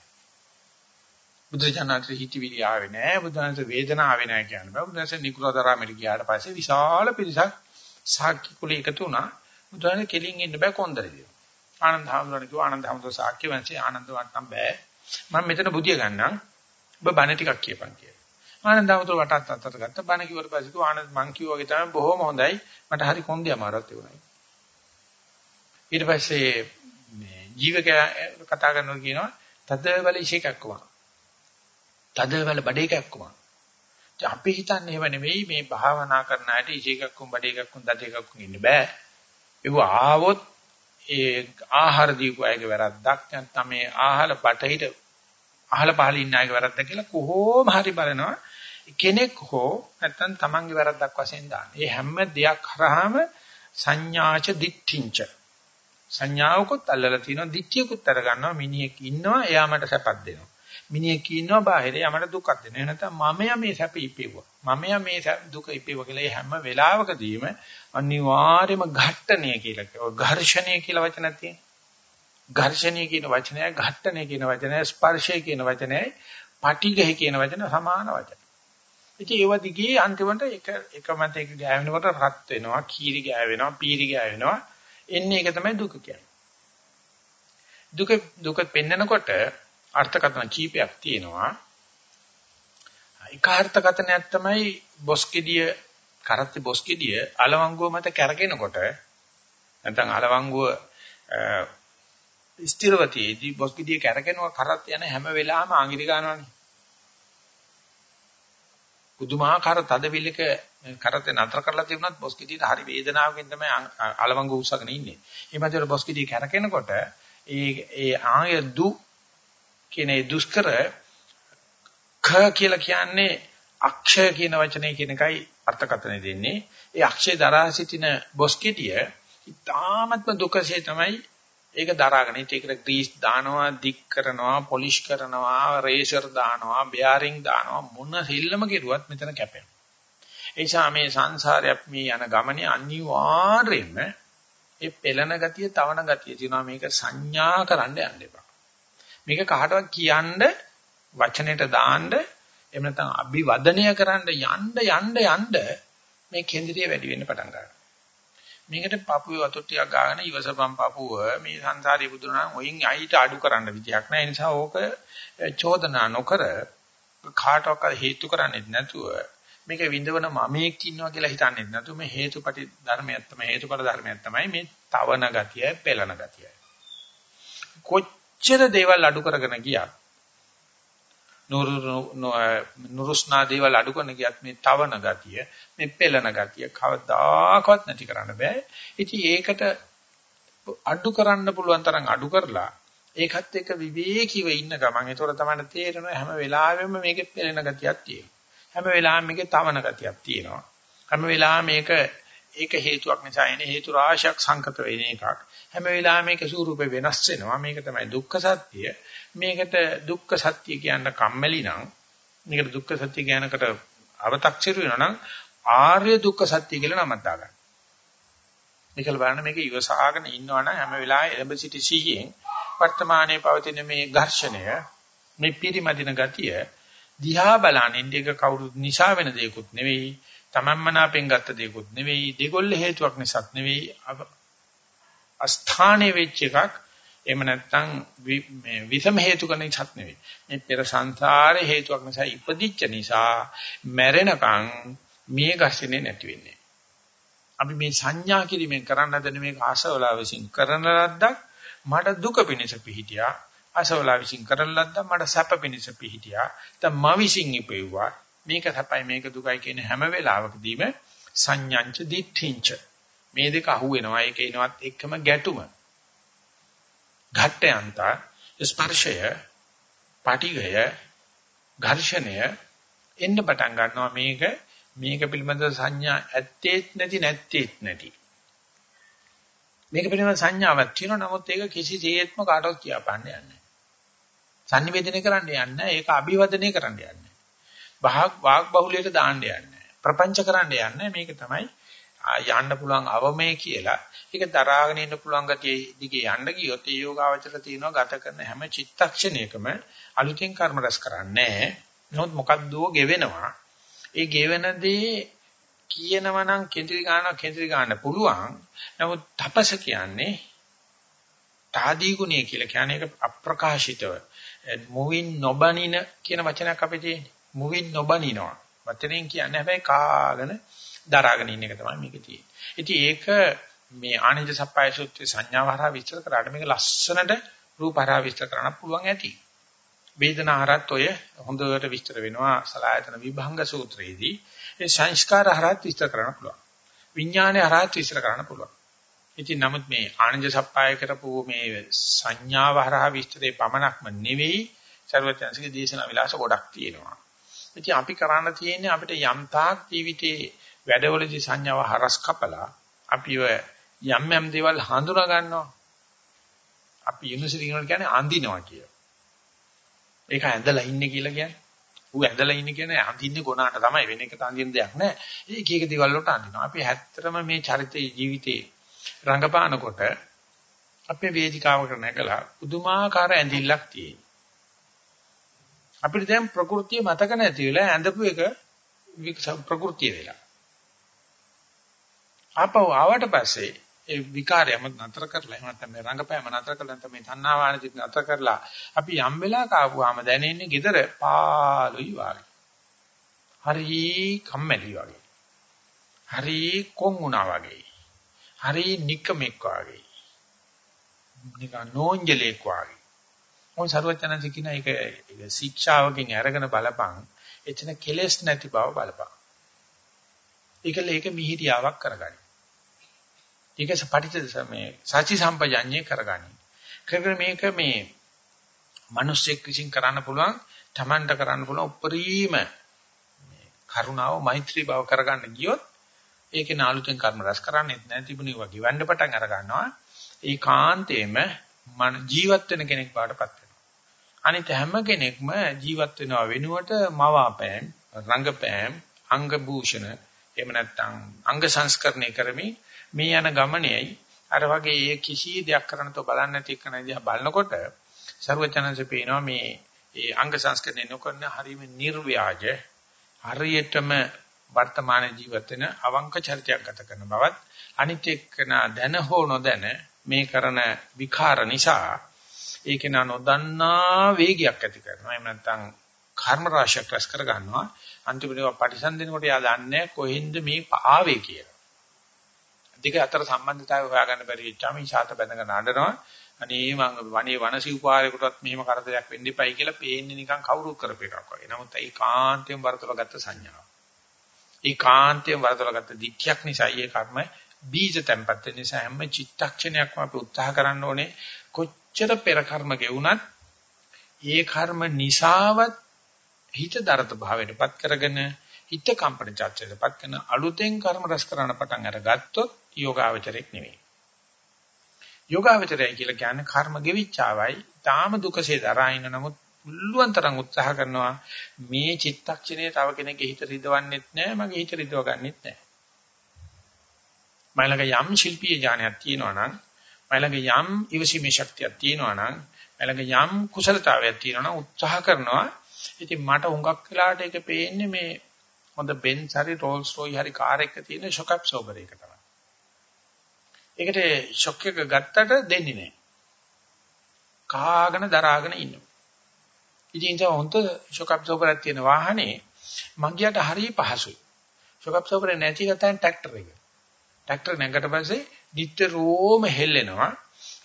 බුදුරජාණන්සේ හිතවිලි ආවේ නැහැ බුදුරජාණන්සේ වේදනාව ආවේ නැහැ කියන්නේ බෑ. බුදුරජාණන්සේ නිකුලතරාමෙට ගියාට පස්සේ විශාල පිරිසක් සාක්ෂි කුලී එකතු වුණා. බුදුරජාණන් කෙලින් ඉන්න බෑ කොන්දරේ. ආනන්ද හැමෝටම කිව්වා ආනන්ද හැමෝට සාක්‍ය වංශේ ආනන්ද වට්ටම් බෑ. මම මෙතන බුදිය ගන්නම්. ඔබ බණ ටිකක් කියපන් කියලා. ආනන්ද අවතර වටත් අතට ගත්ත බණ කිව්වට පස්සේ කිව්වා ආනන්ද මං කිව්වා වගේ තමයි බොහොම හොඳයි මට හරි කොන්දේ අමාරුවක් තිබුණා. ඊට පස්සේ මේ ජීවකයා කතා කරනවා කියනවා තද බල ඉෂේකක් වුණා. තද බල බඩේකක් වුණා. අපි හිතන්නේ එහෙම නෙවෙයි මේ භාවනා කරන අයට ඉෂේකක් වුන් බඩේකක් වුන් දඩේකක් වුන් ඉන්න බෑ. ඒක ආවොත් ඒ ආහාර දීපු අයගේ වැරද්දක් නැත්නම් මේ ආහල බටහිර අහල පහල ඉන්න අයගේ වැරද්ද කියලා කොහොම හරි බලනවා කෙනෙක් හෝ නැත්නම් තමන්ගේ වැරද්දක් වශයෙන් දාන. මේ හැම දෙයක් හරහාම සංඥාච දිට්ඨිංච සංඥාවකුත් අල්ලලා තිනවා දිට්ඨියකුත් අර ගන්නවා මිනිහෙක් ඉන්නවා එයා මට සැපක් දෙනවා. මිනිහෙක් ඉන්නවා බාහිර යමට දුකක් දෙනවා. එහෙනම් මමයා මේ සැප ඉපෙව්වා. මමයා මේ දුක ඉපෙව්වා කියලා හැම වෙලාවකදීම අනිවාර්යයෙන්ම ඝට්ටණය කියලා කියනවා. ඝර්ෂණය කියලා වචනක් තියෙනවා. ඝර්ෂණය කියන වචනය, ඝට්ටණය කියන වචනය, ස්පර්ශය කියන වචනයයි, පටිඝය කියන වචන සමාන වචන. ඉතින් ඒව දිගේ අන්තිමට එක එක මත එක ගෑවෙනකොට රත් වෙනවා, කීරි ගෑවෙනවා, පීරි ගෑවෙනවා. එන්නේ ඒක තමයි දුක කියන්නේ. දුක දුක පෙන්නකොට අර්ථකථන කීපයක් තියෙනවා. එක අර්ථකථනයක් තමයි බොස්කෙඩිය කරත්ති බොස්කෙඩිය අලවංගුව මත කැරගෙනකොට නැත්නම් අලවංගුව ස්ථිරවතියේදී බොස්කෙඩිය කැරගෙනවා කරත් යන හැම වෙලාවෙම ආංගිරි ගන්නවනේ. පුදුමාකාර තදවිලක කරත් නතර කරලා තිබුණත් බොස්කෙඩියට හරි වේදනාවකින් තමයි අලවංගුව උස්සගෙන ඉන්නේ. මේ මැදට බොස්කෙඩිය කැරගෙනකොට ඒ ඒ ආය දු කියන ඒ දුෂ්කර ක කියලා කියන්නේ අක්ෂය කියන වචනේ කියන එකයි අර්ථකථනය දෙන්නේ. ඒ අක්ෂය දරා සිටින බොස්කිටිය ඉතාමත්ම දුකසේ තමයි ඒක දරාගෙන ඒකට ග්‍රීස් දානවා, දික් කරනවා, පොලිෂ් කරනවා, රේසර් දානවා, බෙයාරින්ග් දානවා මොන හිල්ලම කෙරුවත් මෙතන කැපෙනවා. ඒ නිසා මේ සංසාරයක් මේ යන ගමනේ අනිවාර්යයෙන්ම ඒ පෙළන ගතිය, තවන ගතිය තියෙනවා මේක සංඥා කරන්න යන්න එපා. මේක කාටවත් කියන්න වචනෙට දාන්න එහෙම නැත්නම් අභිවදනය කරන්න යන්න යන්න යන්න මේ කේන්ද්‍රිය වැඩි වෙන්න පටන් ගන්නවා. මේකට පපුවේ වතුර ටිකක් ගාගෙන ඉවසපම් පපුව මේ සංසාරී බුදුරණන් ඔයින් අයිට අඩු කරන්න විදියක් නැහැ. ඒ නිසා ඕක චෝදනා නොකර කාටවත් හේතු කරන්නේ නැතුව මේක විඳවන මමෙක් ඉන්නවා කියලා හිතන්නේ නැතුව මේ හේතුපටි ධර්මයක් තමයි හේතුඵල ධර්මයක් තමයි මේ තවන ගතිය, පෙළන ගතිය. කොච්චර කොච්චර දේවල් අඩු කරගෙන ගියත් නුරුස්නා දේවල් අඩු කරන ගියත් මේ තවන ගතිය මේ පෙළන ගතිය කවදාකවත් නැති කරන්න බෑ. ඉතින් ඒකට අඩු කරන්න පුළුවන් තරම් අඩු කරලා ඒකත් එක්ක විවේකීව ඉන්න ගමන් ඒතොර තමයි තේරෙනවා හැම වෙලාවෙම මේකේ පෙළෙන ගතියක් තියෙනවා. හැම වෙලාවෙම මේකේ තවන ගතියක් තියෙනවා. හැම වෙලාවෙම මේක ඒක හේතුවක් නිසා එන හේතු රාශියක් සංකත වෙන එකක්. හැම වෙලාවෙම මේක ස්වරූපේ වෙනස් වෙනවා. මේක තමයි දුක්ඛ සත්‍ය. මේකට දුක්ඛ සත්‍ය කියන්න කම්මැලි නම් මේකට දුක්ඛ සත්‍ය කියනකට අව탁සිරු වෙනවා නම් ආර්ය දුක්ඛ සත්‍ය කියලා නමක් දාගන්න. මේකල බලන්න මේක ඉවසාගෙන ඉන්නවනම් හැම වෙලාවෙම එළඹ සිටි සිහියෙන් වර්තමානයේ පවතින මේ ඝර්ෂණය මේ පිරිමදින ගතිය දිහා බලනින් එක කවුරුත් නිසා වෙන දෙයක්වත් නෙවෙයි තමන්මනාපෙන් ගත්ත දෙයක්වත් නෙවෙයි දෙගොල්ල හේතුවක් නිසාත් නෙවෙයි අස්ථානේ වෙච්ච එකක්. එහෙම නැත්නම් මේ විසම හේතුක නිසාත් නෙවෙයි. මේ පෙර සංසාරේ හේතුවක් නිසා ඉපදිච්ච නිසා මැරෙනකන් මේ ගැසෙන්නේ නැති වෙන්නේ. අපි මේ සංඥා කිරීමෙන් කරන්න හදන මේක ආසවලා විසින් කරන ලද්දක් මට දුක පිණිස පිහිටියා. ආසවලා විසින් කරන ලද්දක් මට සැප පිණිස පිහිටියා. දැන් මා විසින් ඉපෙව්වා මේක සැපයි මේක දුකයි කියන හැම වෙලාවකදීම සංඥංච දිඨින්ච මේ දෙක අහු වෙනවා ඒක එනවත් එක්කම ගැටුම. ඝට්ටයන්ත ස්පර්ශය පාටිගය ඝර්ෂණය එන්න පටන් ගන්නවා. මේක මේක පිළිබඳ සංඥා ඇත්තේත් නැති නැත්තේත් නැති. මේක පිළිබඳ සංඥාවක් තියෙනවා. නමුත් ඒක කිසිසේත්ම කාටවත් කියපන්න යන්නේ සංනිවේදනය කරන්න යන්නේ ඒක අභිවදනය කරන්න යන්නේ වාග් වාග් බහුලයට දාන්න යන්නේ ප්‍රපංච කරන්න යන්නේ මේක තමයි යන්න පුළුවන් අවමේ කියලා. ඒක දරාගෙන ඉන්න පුළුවන් ගතිය දිගේ යන්න ගියොත් ඒ යෝගාවචර තියෙනවා ගත කරන හැම චිත්තක්ෂණයකම අලුතෙන් කර්ම රැස් කරන්නේ නමුත් මොකද්දෝ ගෙවෙනවා? ඒ ගෙවෙනදී කියනවා නම් කේන්ද්‍රී ගන්න කේන්ද්‍රී ගන්න පුළුවන්. නමුත් තපස කියන්නේ තාදී ගුණය කියලා කියන්නේ ඒක අප්‍රකාශිතව. මුවින් නොබනින කියන වචනයක් අපේ තියෙන්නේ. මුවින් නොබනිනවා. වචනෙන් කියන්නේ හැබැයි කාගෙන දරාගෙන ඉන්න එක තමයි මේකේ තියෙන්නේ. ඉතින් ඒක මේ ආනන්ද සප්පයි සූත්‍රයේ සංඥාව හරහා විස්තර කරාට මේක ලස්සනට රූප හරහා විස්තර කරන්න පුළුවන් ඇති. වේදනා හරහත් ඔය හොඳට විස්තර වෙනවා සලායතන විභංග සූත්‍රයේදී. ඒ සංස්කාර හරහත් විස්තර කරන්න පුළුවන්. විඥානය හරහත් විස්තර කරන්න පුළුවන්. ඉතින් නමුත් මේ ආනන්ද සප්පයි කරපු මේ සංඥාව හරහා විස්තරේ පමණක්ම නෙවෙයි ਸਰවඥාන්සේගේ දේශනා විලාස ගොඩක් තියෙනවා. ඉතින් අපි කරන්න තියෙන්නේ අපිට යම් තාක් ජීවිතේ වැඩවලදී සංඥාව හරස් කපලා අපිව යම් යම් දේවල් හඳුනා ගන්නවා. අපි යුනිවර්සිටි කෙනෙක් කියන්නේ අඳිනවා කියලා. ඒක ඇඳලා ඉන්නේ කියලා කියන්නේ. ඌ ඇඳලා ඉන්නේ කියන්නේ අඳින්නේ ගොනාට තමයි වෙන එකට අඳින්න දෙයක් නැහැ. ඒක එක දේවල් වලට අඳිනවා. අපි ඇත්තටම මේ චරිතයේ ජීවිතේ රංගපානකොට අපේ වේදිකාවකට නැගලා පුදුමාකාර ඇඳිල්ලක් තියෙනවා. අපිට දැන් ප්‍රകൃතිය මතක නැති වෙලා ඇඳපු එක ප්‍රകൃතිය වෙලා. ආපහු ආවට පස්සේ ඒ විකාරයම නතර කරලා එහෙම නැත්නම් මේ රංගපෑම නතර කරලා නැත්නම් මේ තණ්හාවානජිත නතර කරලා අපි යම් වෙලාවක ආවම දැනෙන්නේ gedara පාළුයි වගේ. හරි කම්මැලි වගේ. හරි කොන්ුණා වගේ. හරි නික්කමෙක් වගේ. නිකන් නෝන්ජලෙක් වගේ. මොන් සරුවචනන්සේ කියන එක ශික්ෂාවකින් අරගෙන බලපං එතන කෙලෙස් නැති බව බලපං. ඒකල ඒක මිහිරියාවක් කරගනි. ඒක පටිච්ච මේ සත්‍ය සම්පජඤ්ඤේ කරගනි. කරගෙන මේක මේ මිනිස්සෙක් විසින් කරන්න පුළුවන්, Tamanට කරන්න පුළුවන් උපරිම මේ කරුණාව, මෛත්‍රී බව කරගන්න ගියොත් ඒකේ නාලුතෙන් කර්ම රැස් කරන්නේත් නැහැ තිබුණේ වගේ වණ්ඩ පටන් අර ගන්නවා. ඒ කාන්තේම මන ජීවත් වෙන කෙනෙක් බාටපත් වෙනවා. අනිත් හැම කෙනෙක්ම ජීවත් වෙනව වෙනුවට මවාපෑම්, රංගපෑම්, අංග භූෂණ එහෙම නැත්නම් අංග සංස්කරණය කරමින් මේ යන ගමනේයි අර වගේ ඒ කිසි දෙයක් කරන්න තෝ බලන්නේ නැති එක නදියා බලනකොට ਸਰවචනංශ පේනවා මේ ඒ අංග සංස්කරණය නොකරන හරිම නිර්ව්‍යාජ හරියටම වර්තමාන ජීවිත වෙන අවංක චරිතයක් ගත කරන බවත් අනිත් එක්කන දැන හෝ නොදැන මේ කරන විකාර නිසා ඒක නා නොදන්නා වේගයක් ඇති කරනවා. එහෙම නැත්නම් කර්ම රාශියක් රැස් කර ගන්නවා අන්තිමට පටිසන්ධිනකොට යා දන්නේ කොහෙන්ද මේ ආවේ කියලා. දෙක අතර සම්බන්ධතාවය හොයාගන්න බැරි වෙච්චාම ඊශාත බැඳගෙන අඬනවා. අනේ මං වනේ වනසිව්පාරයකටත් මෙහෙම කරදරයක් වෙන්න එපයි කියලා පේන්නේ නිකන් කවුරු කරපු එකක් වගේ. නමුත් ඒ කාන්තයෙන් වරතල ගත්ත සංඥාව. ඒ කාන්තයෙන් වරතල ගත්ත දික්ඛයක් නිසා ඒ කර්ම බීජ තැම්පත් වෙන නිසා හැම චිත්තක්ෂණයක්ම අපි උත්සාහ කරන්න ඕනේ කොච්චර පෙර කර්ම ගෙවුනත් ඒ කර්ම නිසාවත් හිත දරත භාවයටපත් කරගෙන හිත කම්පන චර්චයටපත් කරන අලුතෙන් කර්ම රැස් කරන්න පටන් අරගත්තොත් යෝගාවචරයක් නෙවෙයි. යෝගාවචරය කියලා කියන්නේ කර්ම ගෙවිච්චාවයි තාම දුකසේ දරා ඉන්න නමුත් පුළුවන් තරම් උත්සාහ කරනවා මේ චිත්තක්ෂණයේ තව කෙනෙක්ගේ හිත රිදවන්නෙත් නැහැ මගේ හිත රිදව ගන්නෙත් නැහැ. මයිලක යම් ශිල්පීය ඥානයක් තියෙනවා නම් මයිලක යම් ඉවසීමේ ශක්තියක් තියෙනවා නම් මයිලක යම් කුසලතාවයක් තියෙනවා නම් උත්සාහ කරනවා. ඉතින් මට හුඟක් වෙලාට ඒක පේන්නේ මේ හොඳ බෙන්ස් හරි රෝල්ස් රොයි හරි කාර් එකක තියෙන ෂොක් ඇබ්සෝබර් එක තමයි. ඒකට ෂොක් එක ගත්තට දෙන්නේ නැහැ. කාගෙන දරාගෙන ඉන්නවා. ඉතින් ඒ හොන්ත ෂොක් ඇබ්සෝබර් එකක් තියෙන වාහනේ මගියට හරිය පහසුයි. ෂොක් ඇබ්සෝබර් නැති ගතන් ට්‍රැක්ටර් එක. ට්‍රැක්ටර් නැගකට පස්සේ නිට්ටරෝම හෙල්ලෙනවා.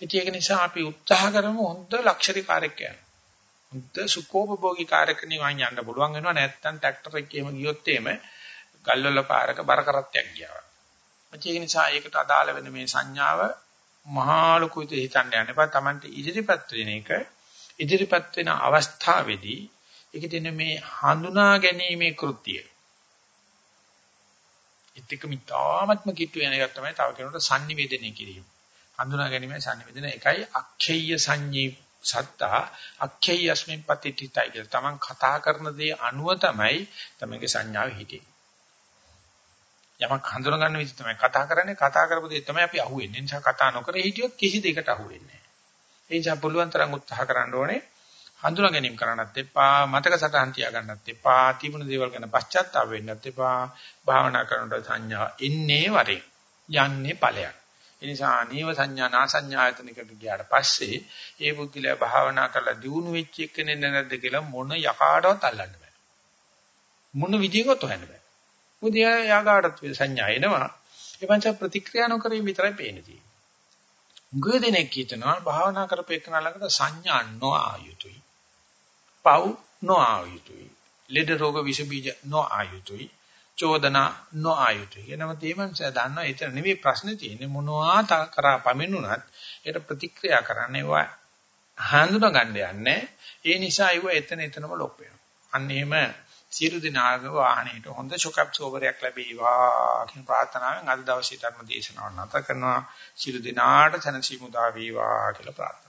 ඉතින් ඒක නිසා අපි උත්සාහ කරමු හොඳ ලක්ෂරි කාර් එකක් යන්න. හොඳ සුකෝපභෝගී කාර්යක නිවන් යන්න පුළුවන් වෙනවා නැත්නම් ට්‍රැක්ටර් එකක් එහෙම ගියොත් එහෙම ගල්වල පාරක බර කරත්තයක් ගියා. ඒක නිසා ඒකට අදාළ වෙන මේ සංඥාව මහා ලොකු විදිහට හිතන්න යන්න එපා. Tamante ඉදිරිපත් වෙන එක ඉදිරිපත් වෙන අවස්ථාවේදී ඒක තියෙන මේ හඳුනා ගැනීමේ කෘත්‍යය. ඒත් එක මිතාමත්ම කිට්ටු වෙන එක තමයි තව කෙනෙකුට sannivedanaya කිරීම. හඳුනා ගැනීමයි sannivedana එකයි අක්ෂේය සංඤී සත්තා අක්ඛේය යස්මින් පතිතිතයි කියලා. Taman කතා කරන දේ අනුව තමයි තමගේ සංඥාව හිතේ. යමක් හඳුන ගන්න විදිහ තමයි කතා කරන්නේ කතා කරපු දේ තමයි අපි අහුවෙන්නේ. ඒ නිසා කතා නොකර හිටියොත් කිසි දෙයකට අහුවෙන්නේ නැහැ. ඒ නිසා පුළුවන් තරම් උත්සාහ කරන්න ඕනේ. හඳුනා ගැනීම කරන්නත් එපා, මතක සටහන් තියාගන්නත් එපා, තිබුණු දේවල් ගැන පශ්චාත්තාප වෙන්නත් එපා. භාවනා කරනකොට සංඥා ඉන්නේ වරේ. යන්නේ ඵලයක්. ඒ නිසා නීව සංඥා නා සංඥායතනකට ගියාට පස්සේ ඒ බුද්ධිලා භාවනා කරලා දියුණු වෙච්ච එක්කනේ නැද්ද කියලා මොන යකාටවත් අල්ලන්න බෑ. මොන විදියකට හොයන්න බෑ. මොකද යාගාට සංඥා එනවා. ඒ පංච ප්‍රතික්‍රියා නොකරේ විතරයි පේන්නේ තියෙන්නේ. ගොඩනෙක් හිතනවා භාවනා කරපේකන ළඟට සංඥා නොආයුතුයි. පව් නොආයුතුයි. ලෙඩ රෝග විස බීජ නොආයුතුයි. චෝදනා නොආයුතුයි. එනම තේමන්ස දන්නවා එතන නෙමෙයි ප්‍රශ්නේ තියෙන්නේ මොනවා කරා පමිනුනත් ඒකට ප්‍රතික්‍රියා කරන්නේවා හඳුනා ගන්න යන්නේ. ඒ නිසා ඒව එතන එතනම ලොප් වෙනවා. අන්න එහෙම සියලු දිනාග වාහනේට හොඳ ෂොක් ඇබ්සෝවරයක් ලැබේවා කියන ප්‍රාර්ථනාවෙන් අද දවසේ ධර්ම දේශනාව නැත කරනවා. සියලු දිනාට සනසි මුදා වේවා කියලා ප්‍රාර්ථනා